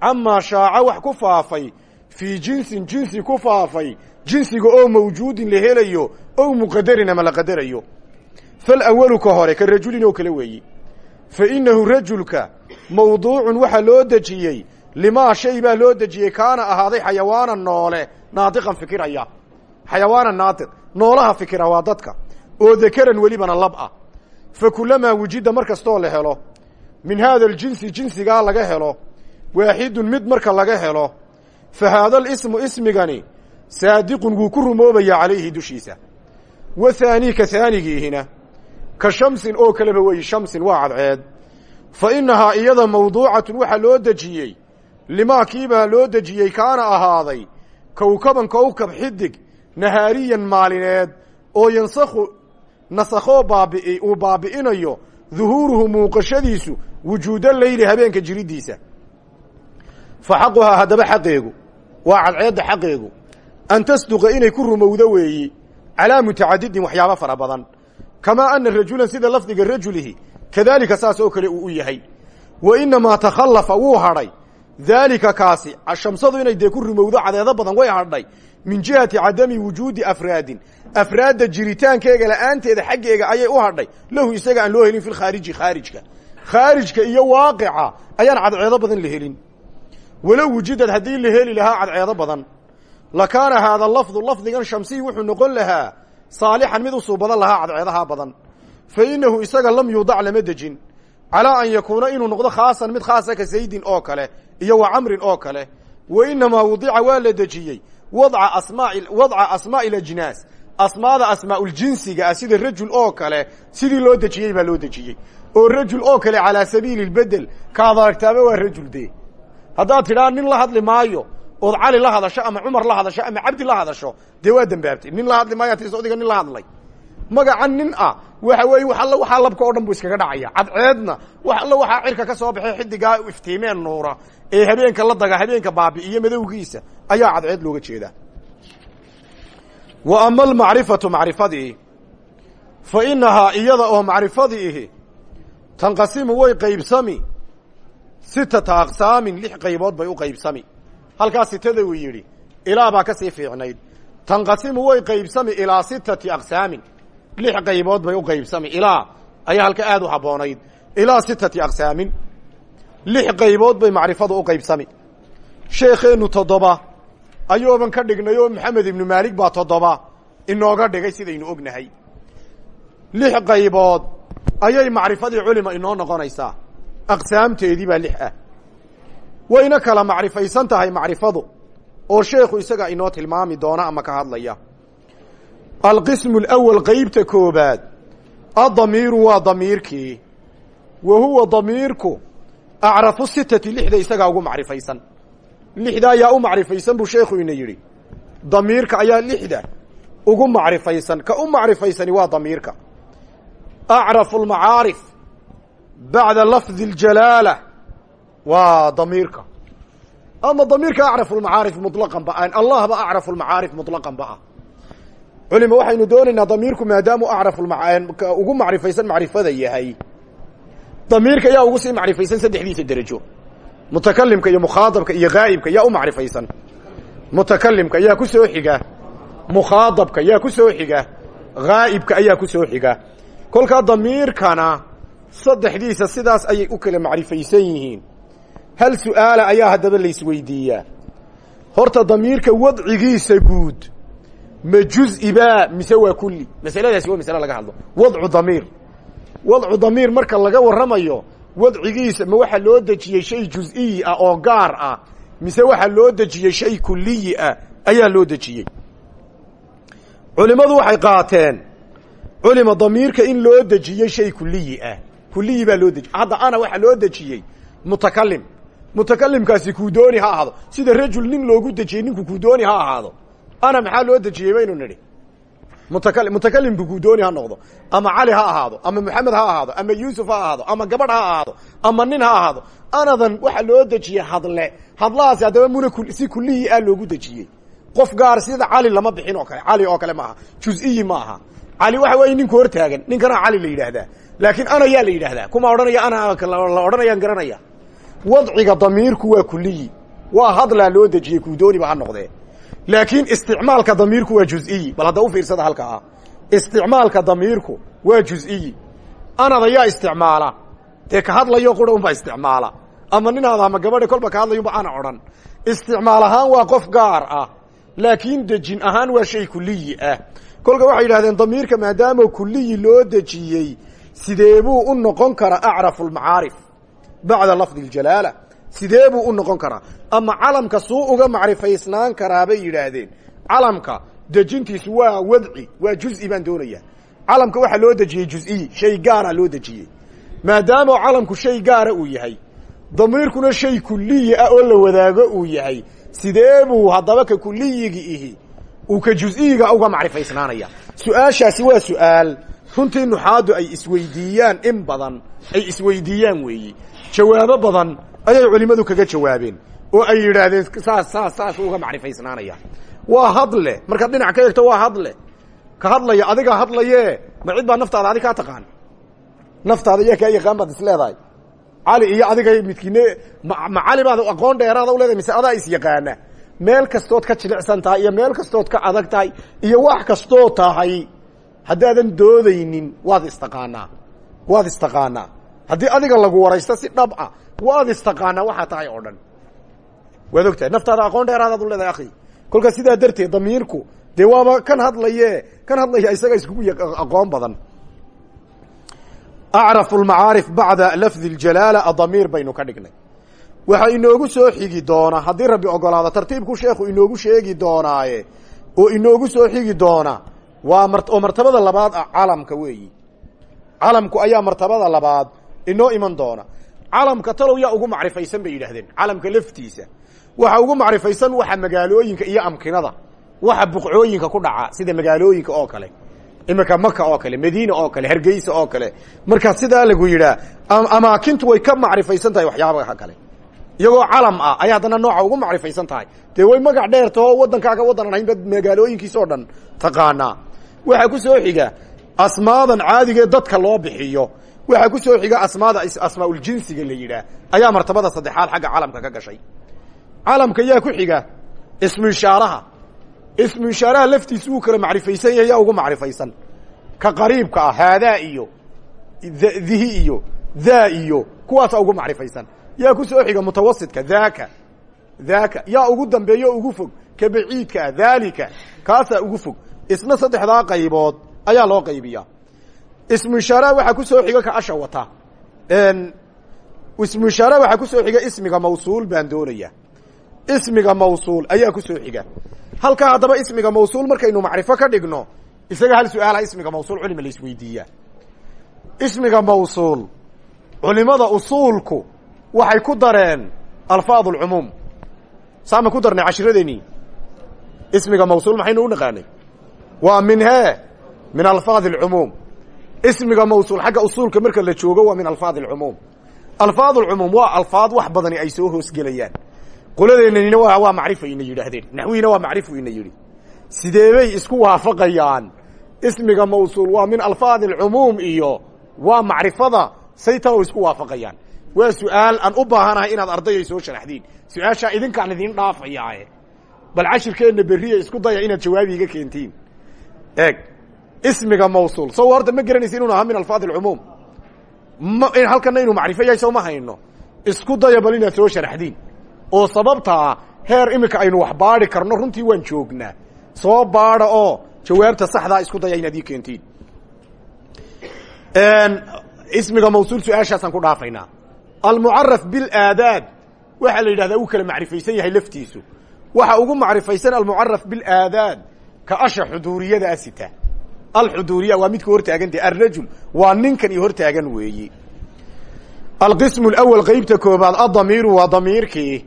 camaa shaaca wax ku faafay fii jinsin jinsi ku faafay jinsiga oo mawjuudin la helayo ow ama la qadarayo falawalu ka hore ka rajulin oo kale weeyi fa innahu rajulka mawduucun waxaa loo dejiyey limaa shay baa loo dejiyey kaana ahaaday xayawaanan noole naadiqan fikiraya. Xayawaanan naadiq noolaha fikira waa dadka oo dakaran welibana lab ah. Fa kulamaa wujida mar kastoo la helo min haada aljinsi jinsigaa laga helo waaxidun mid marka laga helo fa haada alismu ismigani saadiqun wuu ku rumoobaya calayhi dushiisa. Wa haanii ka shamsin oo kaleba weyi shamsin waa cadceed. Fa innahaa iyada mawduucatun waxaa loo dejiyey limaa kiibaa loo dejiyey kaana ahaaday kowkaban kowkab xidig nahaariyan maalineed oo yansakhu nasakhoo baabi'i uu baabi'inayo duhuuruhu muuqashadiisu wujuuda leyli habeenka jiriddiisa. Fa xaquhaa haddaba xaqeegu waa cadceedda xaqeegu an tasduqa inay ku rumowdo weeyi calaa mutacadidin waxyaabo fara badan kamaa ana rajulan sida lafdiga rajulihi kadaalika saas oo kale uu u yahay wa inamaa takhallafa wuu hadhay daalika kaasi shamsadu inay dee ku rumowdo cadeedo badan way hadhay min jihati cadami wujuudi afraadin afraadda jiritaankeega la'aanteeda xaggeega ayay u hadhay lahu isaga aan loo helin fi lkhaariji khaarijka khaarijka iyo waaqica ayaan cadceedo badan la helin walow wujidad haddii la heli lahaa cadceedo badan lakaana haada lafdu lafdigan shamsiy wuxuu noqon lahaa saalixan mid u suubadan lahaa cadceedahaa badan. Fa innahu isaga lam yuudac lama dejin. Calaa an yakuuna inuu noqdo khaasan mid khaasa ka saydin oo kale iyo wa camrin oo kale. Wa inamaa wudica waa la dejiyey. Wadca asmaa wadca asmaa'i alajnaas asmaada asmaa'uljinsiga ah sida rajul oo kale sidii loo dejiyey baa loo dejiyey. Oo rajul oo kale calaa sabiili lbedel kaad aragtaaba waa rajul dee. Haddaad tidhaa nin la hadli maayo ood cali la hadasho ama cumar la hadasho ama cabdi la hadasho dee waa dembaabtay nin la hadli maayo tis odiga nin la hadlay. Magacan nin ah waxa weeye wax alla waxaa labka o dhan buu iskaga dhacaya. Cadceedna wax alla waxaa cirka ka soo baxay xidigaa iftiimeen nuura ee habeenka la daga habeenka baabi'iyo madowgiisa ayaa cadceed looga jeedaa. Wa ama almacrifatu macrifadii fa inahaa iyada oo macrifadii ihi tanqasimu way qaybsami sitata aqsaamin lix qaybood bay u qaybsami halkaas sitada uu yidhi ilaa baa ka sii fiicnayd. Tanqasimu way qaybsami ilaa sitati aqsaamin. Lix qaybood bay u qaybsami. Ilaa ayaa halka aad u habboonayd. Ilaa sitati aqsaamin. Lix qaybood bay macrifadu u qaybsami. Sheekheennu toddoba ayuuban ka dhignay oo maxamed ibnu maalik baa toddoba inooga dhigay sidaynu ognahay. Lix qaybood ayay macrifadii culima inoo noqonaysaa. Aqsaamteedii baa lix ah wayna kala macrifaysan tahay macrifadu oo sheekhu isaga inoo tilmaami doona ama ka hadlaya. Alqismu alawal qeybta koobaad addamiiru waa damiirkii wa huwa damiirku acrafu sitati lixda isagaa ugu macrifaysan. Lixda ayaa u macrifaysan buu sheekhu ina yidhi. Damiirka ayaa lixda ugu macrifaysan. Ka u macrifaysani waa damiirka. Acrafu lmacaarif bacda lafdi اljalaala waa damiirka. Ama damiirka acrafu lmacaarif muطlaqan ba allah ba acrafu lmacaarif muطlaqan ba ah. Culima waxaynu doonaynaa damiirku maadaamu acrafu ugu macrifaysan macrifada yahay. Damiirka yaa ugu sii macrifaysan saddexdiisa derajo. Mutakalimka iyo mukhaadabka iyo gaa'ibka yaa u macrifaysan. Mutakalimka yaa ku soo xiga. Mukhaadabka yaa ku soo xiga. Gaa'ibka ayaa ku soo xiga. Kolkaa damiirkana saddexdiisa sidaas ayay u kala macrifaysan yihiin hal su'aala ayaa haddaba laisweydiiyaa horta damiirka wadcigiisa guud ma juz'i baa mise waa kulli? Masaladaasi waa masale laga hadlo. Wadcu damiir. Wadcu damiir marka laga warramayo wadcigiisa ma waxaa loo dejiyey shay juz'iyi ah oo gaar ah mise waxaa loo dejiyey shay kuliyi ah ayaa loo dejiyey. Culimmadu waxay qaateen culima damiirka in loo dejiyey shay kuliyi ah. Kuliyi baa loo dejiyey hadda ana waxaa loo dejiyey mutakalim mutakalimkaasi kuudooni ha ahaado. Sida rajul nin loogu dejiyey ninku kuudooni ha ahaado. Ana maxaa loo dejiyey baynu nidhi? Mutakali mutakalimku kuudooni ha noqdo. Ama cali ha ahaado ama maxamed ha ahaado ama yuusuf ha ahaado ama gabadh ha ahaado ama nin ha ahaado. Anadan waxaa loo dejiyey hadle. Hadlahaasi haddaba muna si kuliyi ah loogu dejiyey qof gaar sida cali lama bixin oo kale. Cali oo kale ma aha juziyi ma aha cali waxa weeye ninku hor taagan. Ninkana cali la yidhaahdaa. Laakiin ana yaa la yidhaahdaa. Kuma odhanaya ana la odhanayaan garanaya wadciga damiirku waa kuliyi waa hadlaa loo dejiyey kuudooniba ha noqdee laakiin isticmaalka damiirku waa juziyi bal hadda u fiirsada halkaa isticmaalka damiirku waa juz-iyi anada yaa isticmaala dee ka hadlayo qura unbaa isticmaala. Ama ninaada ama gabadha kolba ka hadlayunba ana odhan. Isticmaal ahaan waa qof gaar ah laakiin dejin ahaan waa shay kuliyi ah. Kolka waxay yidhahdeen damiirka maadaama kuliyi loo dejiyey sidee buu u noqon karaa acrafu lmacaarif bacda lafdi ljalaala sidee buu u noqon karaa? Ama calamka suu uga macrifaysnaan karaa bay yidhaahdeen. Calamka dejintiisu waa wadci waa juzi baan doonaya calamka waxaa loo dejiyey juziyi shay gaara loo dejiyey. Maadaama calamku shay gaara uu yahay damiirkuna shay kuliyi ah oo la wadaago uu yahay sidee buu haddaba ka kuliyigi ihi? Uu ka juziyiga uga macrifaysnaanaya su'aashaasi waa su'aal. Runtii nuxaadu ay isweydiiyaan in badan ay isweydiiyaan weeyi jawaabo badan ayay culimmadu kaga jawaabeen oo ay yidhaahdeen saas saas saas uga macrifaysnaanaya waa hadle. Markaad dhinac ka eegto waa hadle. Ka hadlaya adigaa hadlaye ma cid baa naftaada adig kaa taqaan? Naftaada iyaa kaa yaqaan baad is leedahay. Cali iyo adiga midkiine ma cali baad aqoon dheeraada u leedahay mise adaa is yaqaana? Meel kastood ka jilicsan tahay iyo meel kastood ka adag tahay iyo wax kastoo tahay haddaadan doodaynin waad istaqaanaa waad istaqaanaa haddii adiga lagu waraysto si dhab ah waad istaqaanaa waxaa tahay oo dhan. Waad ogtahay naftaada aqoon dheeraadaad u akhi. Kolkaa sidaa darteed damiirku dee waaba kan hadlaye kan hadlaya isaga iskugu aqoon badan. Acrafu lmacaarif bacda lafdi ljalaala adamiir baynu ka dhignay. Waxaa inoogu soo xigi doona haddii rabbi ogolaado tartiibku sheekhu inoogu sheegi doonaaye oo inoogu soo xigi doona waa oo martabada labaad ah calamka weeyi. Calamku ayaa martabada labaad inoo iman doona. Calamka talow yaa ugu macrifaysan bay yidhaahdeen. Calamka laftiisa. Waxa ugu macrifaysan waxa magaalooyinka iyo amkinada. Waxa buqcooyinka ku dhaca sida magaalooyinka oo kale. Iminka maka oo kale madiina oo kale hargeysa oo kale. Markaa sidaa lagu yidhaa amaakintu way ka macrifaysan tahay waxyaabaha kale. Iyagoo calam ah ayay haddana nooca ugu macrifaysan tahay. Dee way magac dheertaho waddankaaga waddan aan hayn bad magaalooyinkiisa oo dhan taqaanaa. Waxaa ku soo xiga asmaadan caadigee dadka loo bixiyo waxaa ku soo xiga asmaada asmaaljinsiga la yidhaah. Ayaa martabada saddexaad xagga calamka ka gashay. Calamka yaa ku xiga ismu ishaaraha. Ismu ishaaraha laftiisu wuu kala macrifaysan yahay yaa ugu macrifaysan. Ka qariibka ah haadaa iyo dihi iyo daa iyo kuwaasa ugu macrifaysan. Yaa ku soo xiga mutawasidka daaka daaka yaa ugu dambeeyo ugu fog. Ka baciidka ah daalika kaasaa ugu fog. Isna saddexdaa qaybood ayaa loo qaybiyaa ismu ishaaraha waxaa ku soo xiga ka asha wata. Ismu ishaaraha waxaa ku soo xiga ismiga mawsuul baan doonaya ismiga mawsuul ayaa ku soo xiga. Halkaa haddaba ismiga mawsuul markaynu macrifo ka dhigno isaga hal su'aala ismiga mawsuul culima la isweydiiyaa. Ismiga mawsuul culimada usuulku waxay ku dareen alfaad alcumuum saama ku darnay cashiradeenii ismiga mawsuul maxaynu u naqaanay? Waa min hee min alfaad alcumuum ismiga mawsuul xagga usuulka marka la joogo waa min alfaad alcumuum alfaad alcumuum waa alfaad wax badani ay soo hoosgelayaan qoladeenanina waa macrifa ina yidhaahdeen. Naxwiina waa macrifu ina yidhi. Sideebay isku waafaqayaan? Ismiga mawsuul waa min alfaad alcumuum iyo waa macrifada saytaa oo isku waafaqayaan. Waa su'aal aan u baahanahay inaad ardayay soo sharaxdiin. Su'aashaa idinkaan idin dhaafayaae bal cashirkeenna berriya isku daya inaad jawaabi iga keentiin. Eeg ismiga mawsuul. Sow horta ma garanaysa inuu ahaa min alfaad alcumuum halkana inuu macrifo yahay sow ma hayno. Isku daya bal inaad soo sharaxdiin oo sababtaa heer iminka aynu wax baadi karno runtii waan joognaa. Soo baada oo jawaabta saxdaa isku daya inaad ii keentiin. Ismiga mawsuul su'aashaasaan ku dhaafaynaa. Almucaraf bilaadaad waxaa la yidhahdaa uu kala macrifaysan yahay laftiisu. Waxa ugu macrifaysan almucaraf bilaadaad ka asha xuduuriyada asita alxuduuriya waa midka hortaagante alrajul waa ninkan iyo hortaagan weeyi. Alqismu alawal qeybta koobaad adamiiru waa damiirkii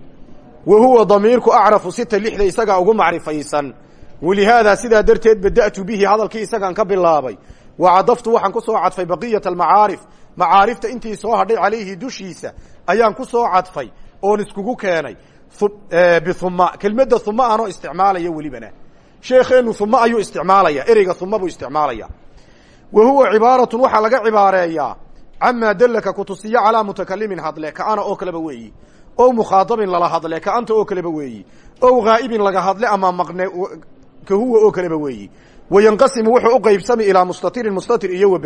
wa huwa damiirku acrafu sita lixda isagaa ugu macrifaysan. Walihaadaa sidaa darteed bada'tu bihi hadalkii isagaan ka bilaabay. Wa cadaftu waxaan ku soo cadfay baqiyata almacaarif macaarifta intii soo hadhay calayhi dushiisa ayaan ku soo cadfay oon iskugu keenay. Bihuma kelmadda huma aanoo isticmaalaya welibana sheekheenu huma ayuu isticmaalaya ereyga huma buu isticmaalaya. Wa huwa cibaaratun waxaa laga cibaareeyaa camaa dallaka kutusiyo calaa mutakalimin hadle kaana oo kaleba weeyi. Ow mukhaadabin lala hadle ka anta oo kaleba weeyi. Ow ghaa'ibin laga hadle ama maqne ka huwa oo kaleba weeyi. Wayanqasimu wuxuu u qaybsami ilaa mustatirin mustatir iyo wa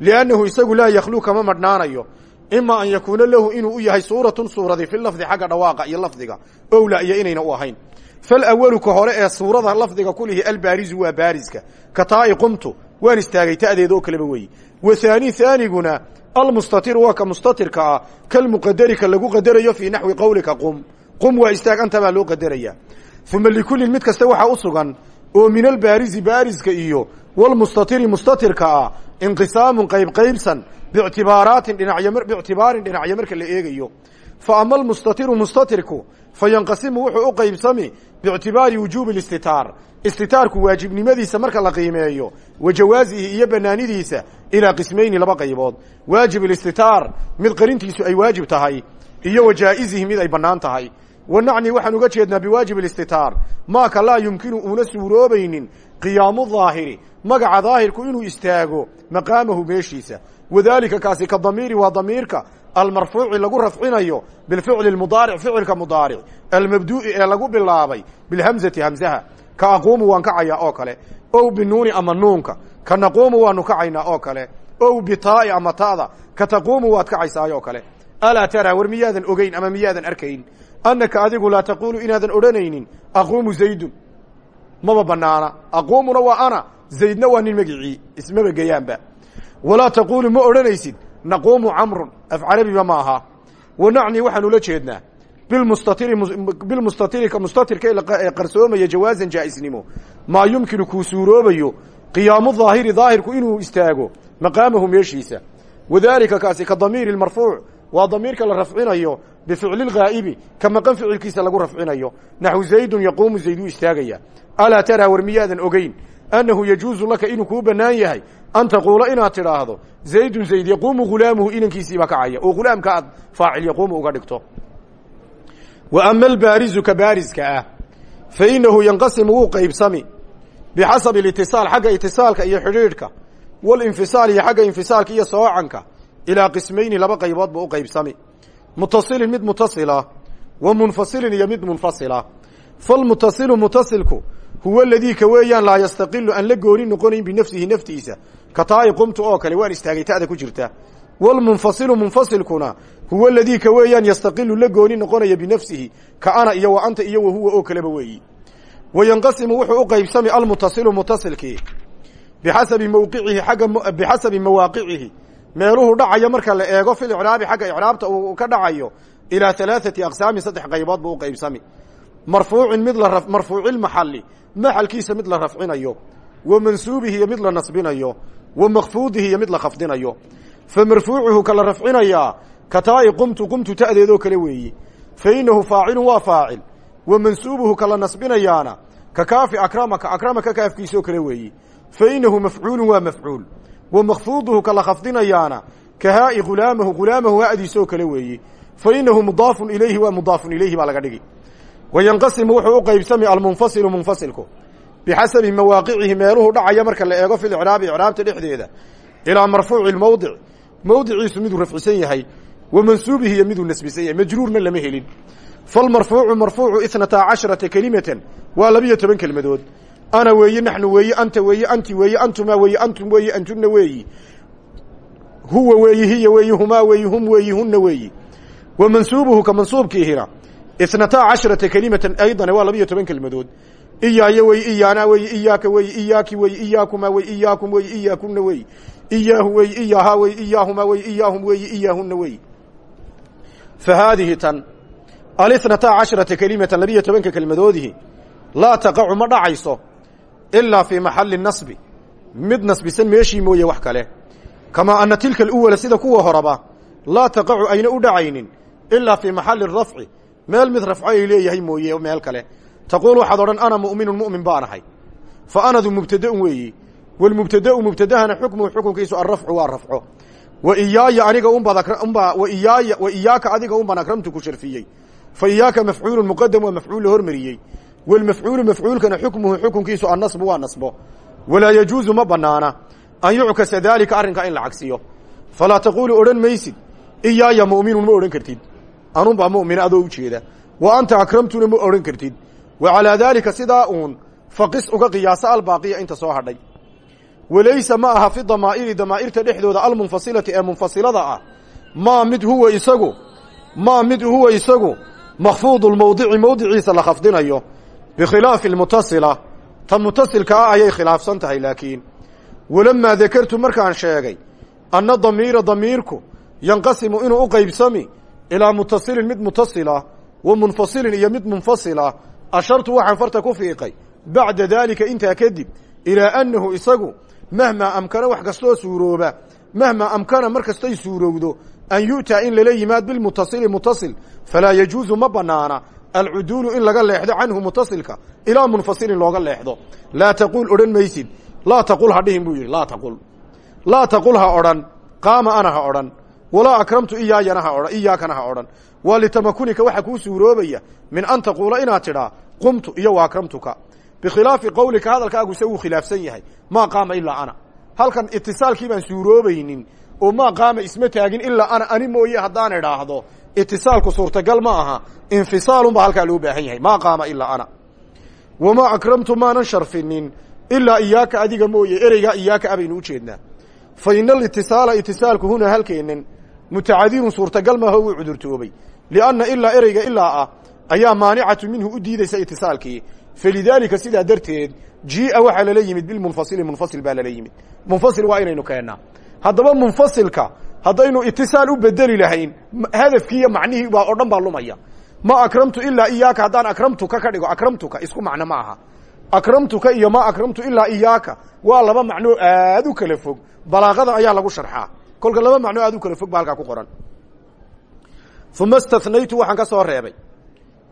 liannahu isagu laa yakhluu kama madhnaanayo. Ima an yakuuna lahu inuu u yahay suuratun suuradi fi lafdi xagga dhawaaqa iyo lafdiga. Owla iyo inayna u ahayn falawalu ka hore ee suurada lafdiga kulihi albaarizu waa baariska ka taa'i qumtu waan istaagay ta'deeda oo kaleba weeye wa haani haaniguna almustatiru waa ka mustatirka ah kalmuqadarika lagu qadarayo fii naxwi qowlika qum qum waa istaag anta baa loo qadaraya uma likullin mid kasta waxaa u sugan oo min albaarizi baariska iyo walmustatiri mustatirka ah inqisaamun qayb qaybsan bictibaaraatin dhinacyo marka la eegayo fa ama almustatiru mustatirku fa yanqasimu wuxuu u qaybsami biictibaari wujuubi listitaar istitaarku waajibnimadiisa marka la qiimeeyo wa jawaasihi iyo banaanidiisa ilaa qismayni laba qaybood waajib listitaar mid qarintiisu ay waajib tahay iyo wa jaa'izihi mid ay bannaan tahay wa nacni waxaan uga jeednaa biwaajib listitaar maaka laa yumkinu uuna suuroobaynin qiyaamu daahiri magaca daahirku inuu istaago maqaamahu meeshiisa wadaalika kaasi ka damiiri waa damiirka almarfuuci lagu rafcinayo bilficli mudaaric ficilka mudaaric. Almabduu'i ee lagu bilaabay bilhamzati hamzaha. Ka aquumu waan kacayaa oo kale. Ow binuuni ama nuunka. Ka naquumu waanu kacaynaa oo kale. Ow bitaa'i ama ta'da. Ka taquumu waad kacaysaay oo kale. Alaa taraa war miyaadan ogeyn ama miyaadan arkayn? Annaka adigu laa taquulu inaadan odhanaynin. Aquumu zaydun. Maba banaana aquumuna waa ana. Zaydna waa nin magicii. Ismaba geyaanba walaa taquulu ma odhanaysid naquumu camrun af carabiba ma aha. Wa nacni waxaan ula jeednaa bilmustatiri bilmustatirika mustatirka ee qarsoomaya jawaazan jaa'isnimo. Maa yumkinu kuu suuroobayo qiyaamu daahiri daahirku inuu istaago maqaamahu meeshiisa. Wadaalika kaasi ka damiiri marfuuc waa damiirka la rafcinayo bificli lghaa'ibi ka maqan ficilkiisa lagu rafcinayo. Naxwu zaydun yaquumu zayd u istaagaya. Alaa taraa war miyaadan ogeyn annahu yajuusu laka inuu kuu bannaan yahay an taquula inaad tidhaahdo zaydun zayd yaquumu hulaamuhu inankiisiibaa kacaya oo hulaamka aad faacil yaquumu uga dhigto wa ama albaarizu ka baariska ah fa innahu yanqasimu wuu qaybsami bixasabi alitisaal xagga itisaalka iyo xidhiidhka walinfisaal iyo xagga infisaalka iyo soocanka ilaa qismayni laba qaybood buu u qaybsami mutasilin mid mutasila wa munfasilin iyo mid munfasila falmutasilu mutasilku huwa aladii ka weeyaan laa yastaqilu aan la gooni noqonayn binafsihi naftiisa. Ka taa'i qumtu oo kale waan istaagay ta'da ku jirta. Walmunfasilu munfasilkuna huwa aladii ka weeyaan yastaqilu la gooni noqonaya binafsihi ka ana iyo wa anta iyo wa huwa oo kaleba weeyi. Wa yanqasimu wuxuu u qaybsami almutasilu mutasilkii bixasabi mawqicihi agga bixasabi mawaaqicihi meeluhu dhacayo marka la eego fil icraabi xagga icraabta uu ka dhacayo ilaa halaaثati aqsaamin saddex qaybood buu u qaybsami. Marfuucin mid la marfuucilmaxali maxalkiisa mid la rafcinayo wa mansuubihi iyo mid la nasbinayo wa makfuudihi iyo mid la khafdinayo. Fa marfuucuhu ka la rafcinayaa ka taa'i qumtu qumtu ta'deedoo kale weeyi. Fa inahu faacilun waa faacil. Wa mansuubuhu ka la nasbinayaana ka kaafi akramaka akramaka kaafkiisoo kale weeyi. Fa inahu mafcuulun waa mafcuul. Wa makfuuduhu ka la khafdinayaana ka haa'i hulaamahu hulaamahu ha'diisoo kale weeyi. Fa inahu mudaafun ilayhi waa mudaafun ilayhi baa laga dhigi yanqasimu wuxuu u qaybsami almunfasilu munfasilku. Bixasabi mawaaqicihi meeluhu dhacaya marka la eego fil icraabi icraabta dhexdeeda ilaa marfuuci mawdic. Mawdiciisu miduu rafcisan yahay wa mansuubihi iyo miduu nasbisan yahay majruurna lama helin. Falmarfuucu marfuucu itnataa casharata kelimatan waa labiyo toban kelmadood. Ana weeye naxnu weeye anta weeye anti weeye antuma weeye antum weeye antuna weeyi. Huwa weeyi hiya weeyi humaa weeyi hum weeyi hunna weeyi. Wa mansuubuhu ka mansuubkiihina itnataa casharata kelimatan aydan waa labiyo toban kelmadood iyaaya wey iyaana wey iyaaka wey iyaaki wey iyaakuma wey iyaakum wey iyaakuna wey iyaahu wey iyaaha wey iyaahuma wey iyaahum wey iyaahuna wey fa haadihi tan alihnataa casharata kelimatan labiyo tobanka kelmadoodihi laa taqacu ma dhacayso ilaa fii maxali nasbi mid nasbisan meeshii mooye wax kale kamaa ana tilka aluwala sida kuwa horaba laa taqacu ayna u dhacaynin ilaa fii maxali rafci meel mid rafco ay leeyahay mooye meel kale. Taquul waxaad odhan ana mu'minun mu'min baan ahay. Fa anadu mubtadaun weeyi. Walmubtadau mubtadahana xukmuhu xukunkiisu alrafcu waa rafco. Wa iyaaya aniga unbaa wa iyaaya wa iyaaka adiga unbaan akramtu ku sharfiyey. Fa iyaaka mafcuulun muqadam waa mafcuul la hormariyey. Walmafcuulu mafcuulkana xukmuhu xukunkiisu annasbu waa nasbo. Walaa yajuusu ma banaana an yuckasa daalika arrinkaa in la cagsiyo. Falaa taquulu odhan maysid. Iyaaya mu'minun ma odhan kartid anunbaa mu'mina adoo ujeeda wa anta akramtuna ma odhan kartid. Wa calaa daalika sidaa uun faqis uga qiyaasa albaaqiya inta soo hadhay. Walaysa ma aha fi damaa'iri damaa'irta dhexdooda almunfasilati ee munfasilada ah. Maa mid huwa isagu maa mid huwa isagu makfuudu lmawdici mawdiciisa la khafdinayo. Bikhilaafi almutasila ta mutasilka ah ayay khilaafsan tahay laakiin. Walamaa dakartu markaan sheegay anna damiira damiirku yanqasimu inuu u qaybsami ilaa mutasilin mid mutasila wa munfasilin iyo mid munfasila ashartu waxaan farta ku fiiqay bacda daalika intaa kadib ilaa annahu isagu mahmaa amkana wax kastoo suurooba mahmaa amkana mar kastay suurowdo an yu'taa in lala yimaad bilmutasili mutasil falaa yajuusu ma banaana alcuduulu in laga leexdo canhu mutasilka ilaa munfasilin looga leexdo laa taquul odhan maysid laa taqul ha dhihin buu yidhi laa taqul laa taqul ha odhan qaama ana ha odhan walaa akramtu iyaayana ha odhan iyaakana ha odhan. Waa litamakunika waxa kuu suuroobaya min an taquula inaad tidhaa qumtu iyo wa akramtuka. Bikhilaafi qowlika hadalkaaguse wuu khilaafsan yahay maa qaama ilaa ana. Halkan itisaalkii baan suuroobaynin oo maa qaama isma taagin ilaa ana ani mooye haddaan idhaahdo itisaalku suurtagal ma aha infisaalun baa halkaa loo baahan yahay maa qaama ilaa ana. Wamaa akramtu maanan sharfinin ilaa iyaaka adiga mooye ereygaa iyaaka abaynu u jeednaa. Fa ina alitisaala itisaalku huna halkeennan mutacadirun suurtagal maaho wuu cudurtoobay. Lianna ilaa ereyga ilaa ah ayaa maanicatu minhu u diidaysa itisaalkii. Falidaalika sidaa darteed jii'a waxaa lala yimid bilmunfasili munfasil baa lala yimid. Munfasil waa inaynu keennaa haddaba munfasilka haddaynu itisaal u bedeli lahayn hadafkii iyo macnihii baa oo dhan baa lumaya. Ma akramtu ilaa iyaaka haddaan akramtuka ka dhigo akramtuka isku macno ma aha. Akramtuka iyo ma akramtu ilaa iyaaka waa laba macnoo aad u kala fog. Balaaqada ayaa lagu sharxaa kolka laba macnoo aad u kala fog ba halkaa ku qoran. Uma stanaytu waxaan ka soo reebay.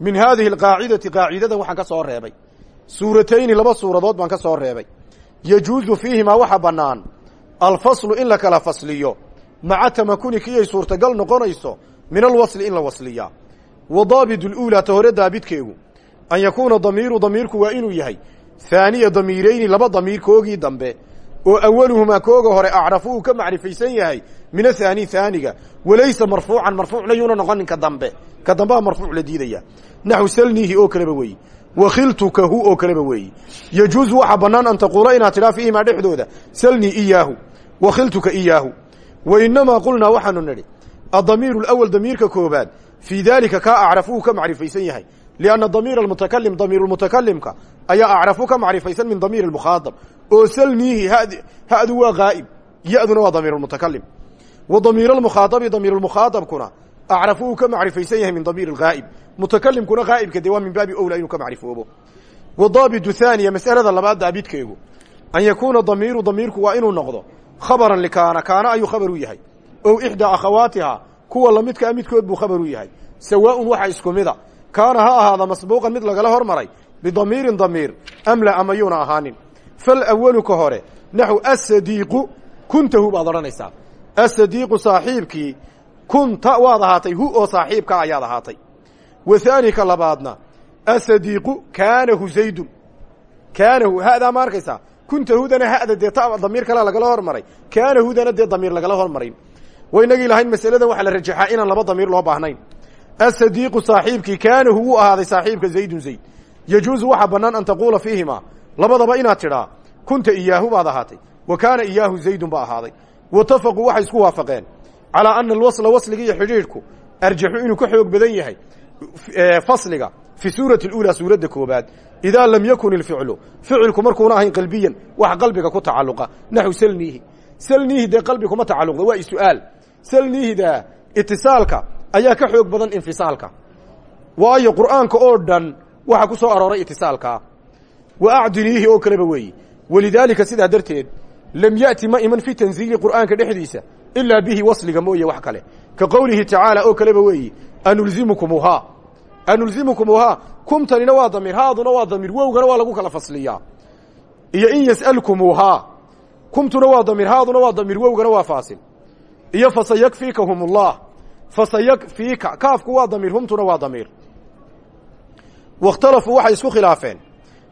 Min haadihi alqaacidati qaacidadan waxaan ka soo reebay. Suuratayni laba suuradood baan ka soo reebay. Yajuuzu fiihimaa waxa bannaan alfaslu in la kala fasliyo. Maca tamakuni kiyay suurtagal noqonayso min alwasli in la wasliyaa wa daabit luulaa ta hore daabidkeegu. An yakuuna damiiru damiirku waa inuu yahay. Haaniya damiirayni laba damiir koogii dambe oo awaluhumaa kooga hore acrafu uu ka macrifaysan yahay min athaani haaniga walaysa marfuucan marfuucna yuuna noqonin ka dambe. Ka dambea marfuuc la diidaya naxu salniihi oo kaleba weeyi. Wakhiltukahu oo kaleba weeyi. Yajuusu waxaa bannaan an taquula inaad tidhaa fiihimaa dhexdooda salnii iyaahu wakhiltuka iyaahu. Wa inamaa qulnaa waxaanu nidhi addamiiru alawal damiirka koobaad fii daalika kaa acrafu uu ka macrifaysan yahay lianna damiira almutakalim damiirulmutakalimka ayaa acrafu ka macrifaysan min damiiri almukhaadab oo salniihi hadu waa gaa'ib ya-duna waa damiir lmutakalim wa damiir almukhaadabi damiir lmukhaadabkuna acrafu uu ka macrifaysan yahay min damiir algaa'ib mutakalimkuna gaa'ibka dee waa min baabi owla inuu ka macrifoobo wa daabitu thaaniya mas'alada labaad daabidkeegu an yakuuna damiiru damiirku waa inuu noqdo khabaran likaana kaana ayuu khabar u yahay ow ixdaa akhawaatihaa kuwa lamidkaa midkood buu khabar u yahay sawaaun waxa isku mida kaana ha ahaada masbuuqan mid lagala hormaray bidamiirin damiir amla ama yuuna ahaanin. Falawalu ka hore naxu asadiiqu kuntahu baad odhanaysaa. Asadiiqu saaxiibkii kunta waad ahaatay hu oo saaxiibka ayaad ahaatay. Wa haani ka labaadna asadiiqu kaanahu zaydun. Kaanahu hadaa ma arkaysaa? Kuntahudana hada dee ta damiir kalea lagala hormaray. Kaanahudana dee damiir lagala hormarin. Waynagii lahayn masaladan waxaa la rajaxaa inaan laba damiir loo baahnayn asadiiqu saaxiibkii kaanahu wuu ahaaday saaxiibka zaydun zayd. Yajuusu waxaa bannaan an taquula fiihimaa labadaba inaad tidhaa kunta iyaahu baad ahaatay. Wa kaana iyaahu zaydun ba ahaaday. Watafaquu waxay isku waafaqeen. Calaa ana alwasla wasliga iyo xidhiidhku arjaxu inuu ka xoog badan yahay fasliga fi suurati اuulaa suuradda koobaad idaa lam yakun ilficlu ficilku markuuna ahayn qalbiyan wax qalbiga ku tacalluqa. Naxu salniihi. Salniihi dee qalbi kuma tacalluqda waa isu'aal salniihida itisaalka ayaa ka xoog badan infisaalka. Waayo qur'aanka oo dhan waxa ku soo arooray itisaalkaa wa acdiniihi oo kaleba weeyi. Walidaalika sidaa darteed lam ya'ti ma iman fi tanziili qur'aanka dhexdiisa ilaa bihi wasliga mooye wax kale. Ka qowlihi tacaala oo kaleba weeyi anulzimukumuhaa anulzimukumuhaa kumtanina waa damiir haaduna waa damiir wowgana waa lagu kala fasliyaa iyo in yas'alkumuuhaa kumtuna waa damiir haaduna waa damiir wowgana waa faasil. Iyo fasayakfiikahum fasayakfiika kaafku waa damiir humtuna waa damiir waاkhtalafuu waxay isku khilaafeen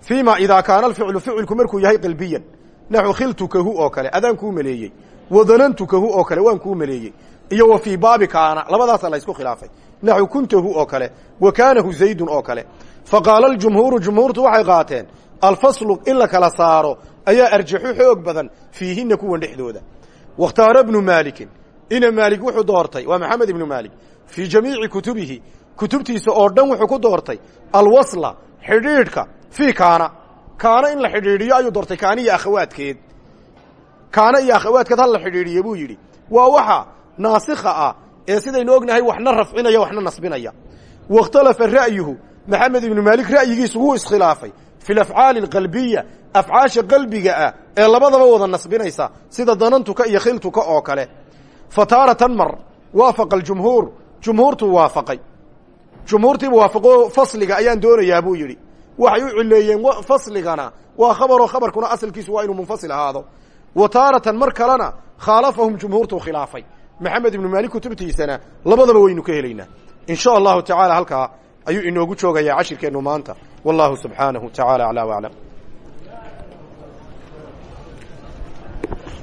fii ma idaa kaana alficlu ficilku markuu yahay qalbiyan naxu khiltukahu oo kale adaan kuu maleeyey wadanantukahu oo kale waan kuu maleeyey iyo wa fii baabi kaana labadaasa la ysku khilaafay naxu kuntahu oo kale wa kaanahu zaydun oo kale faqaala aljumhuuru jumhuurtu waxay qaateen alfaslu in la kala saaro ayaa arjaxu xoog badan fiihina kuwan dhexdooda wakhtaara bnu ina maalik wuxuu doortay waa maxamed ibnu maalik fii jamiici kutubihi. Kutubtiisa oo dhan wuxuu ku doortay alwasla xidhiidhka fii kaana. Kaana in la xidhiidhiyo ayuu doortay kaana iyo akhawaadkeed. Kaana iyo akhawaadkeed hal la xidhiidhiye buu yidhi. Waa waxa naasikha ah ee sidaynu ognahay waxna rafcinaya waxna nasbinaya. Wakhtalafa ra'yuhu maxamed ibnu maalik ra'yigiisu wuu iskhilaafay. Fi lafcaali alqalbiya afcaasha qalbiga ah ee labadaba wada nasbinaysa sida danantuka iyo khiltuka oo kale fa taaratan mar waafaqa aljumhuur jumhuurtuu waafaqay. Jumhuurtiiba waafaqo fasliga ayaan doonayaa buu yidhi. Waxay u cileeyeen fasligana waa khabaroo khabarkuna asalkiisu waa inuu munfasil ahaado. Wa taaratan mar kalena khaalafahum jumhuurtuu khilaafay. Maxamed ibnu maalik kutubtiisana labadaba waynu ka helaynaa. In sha allahu tacaala halkaa ayuu inoogu joogayaa cashirkeennu maanta. Wallahu subxaanahu tacaala aclaa waclam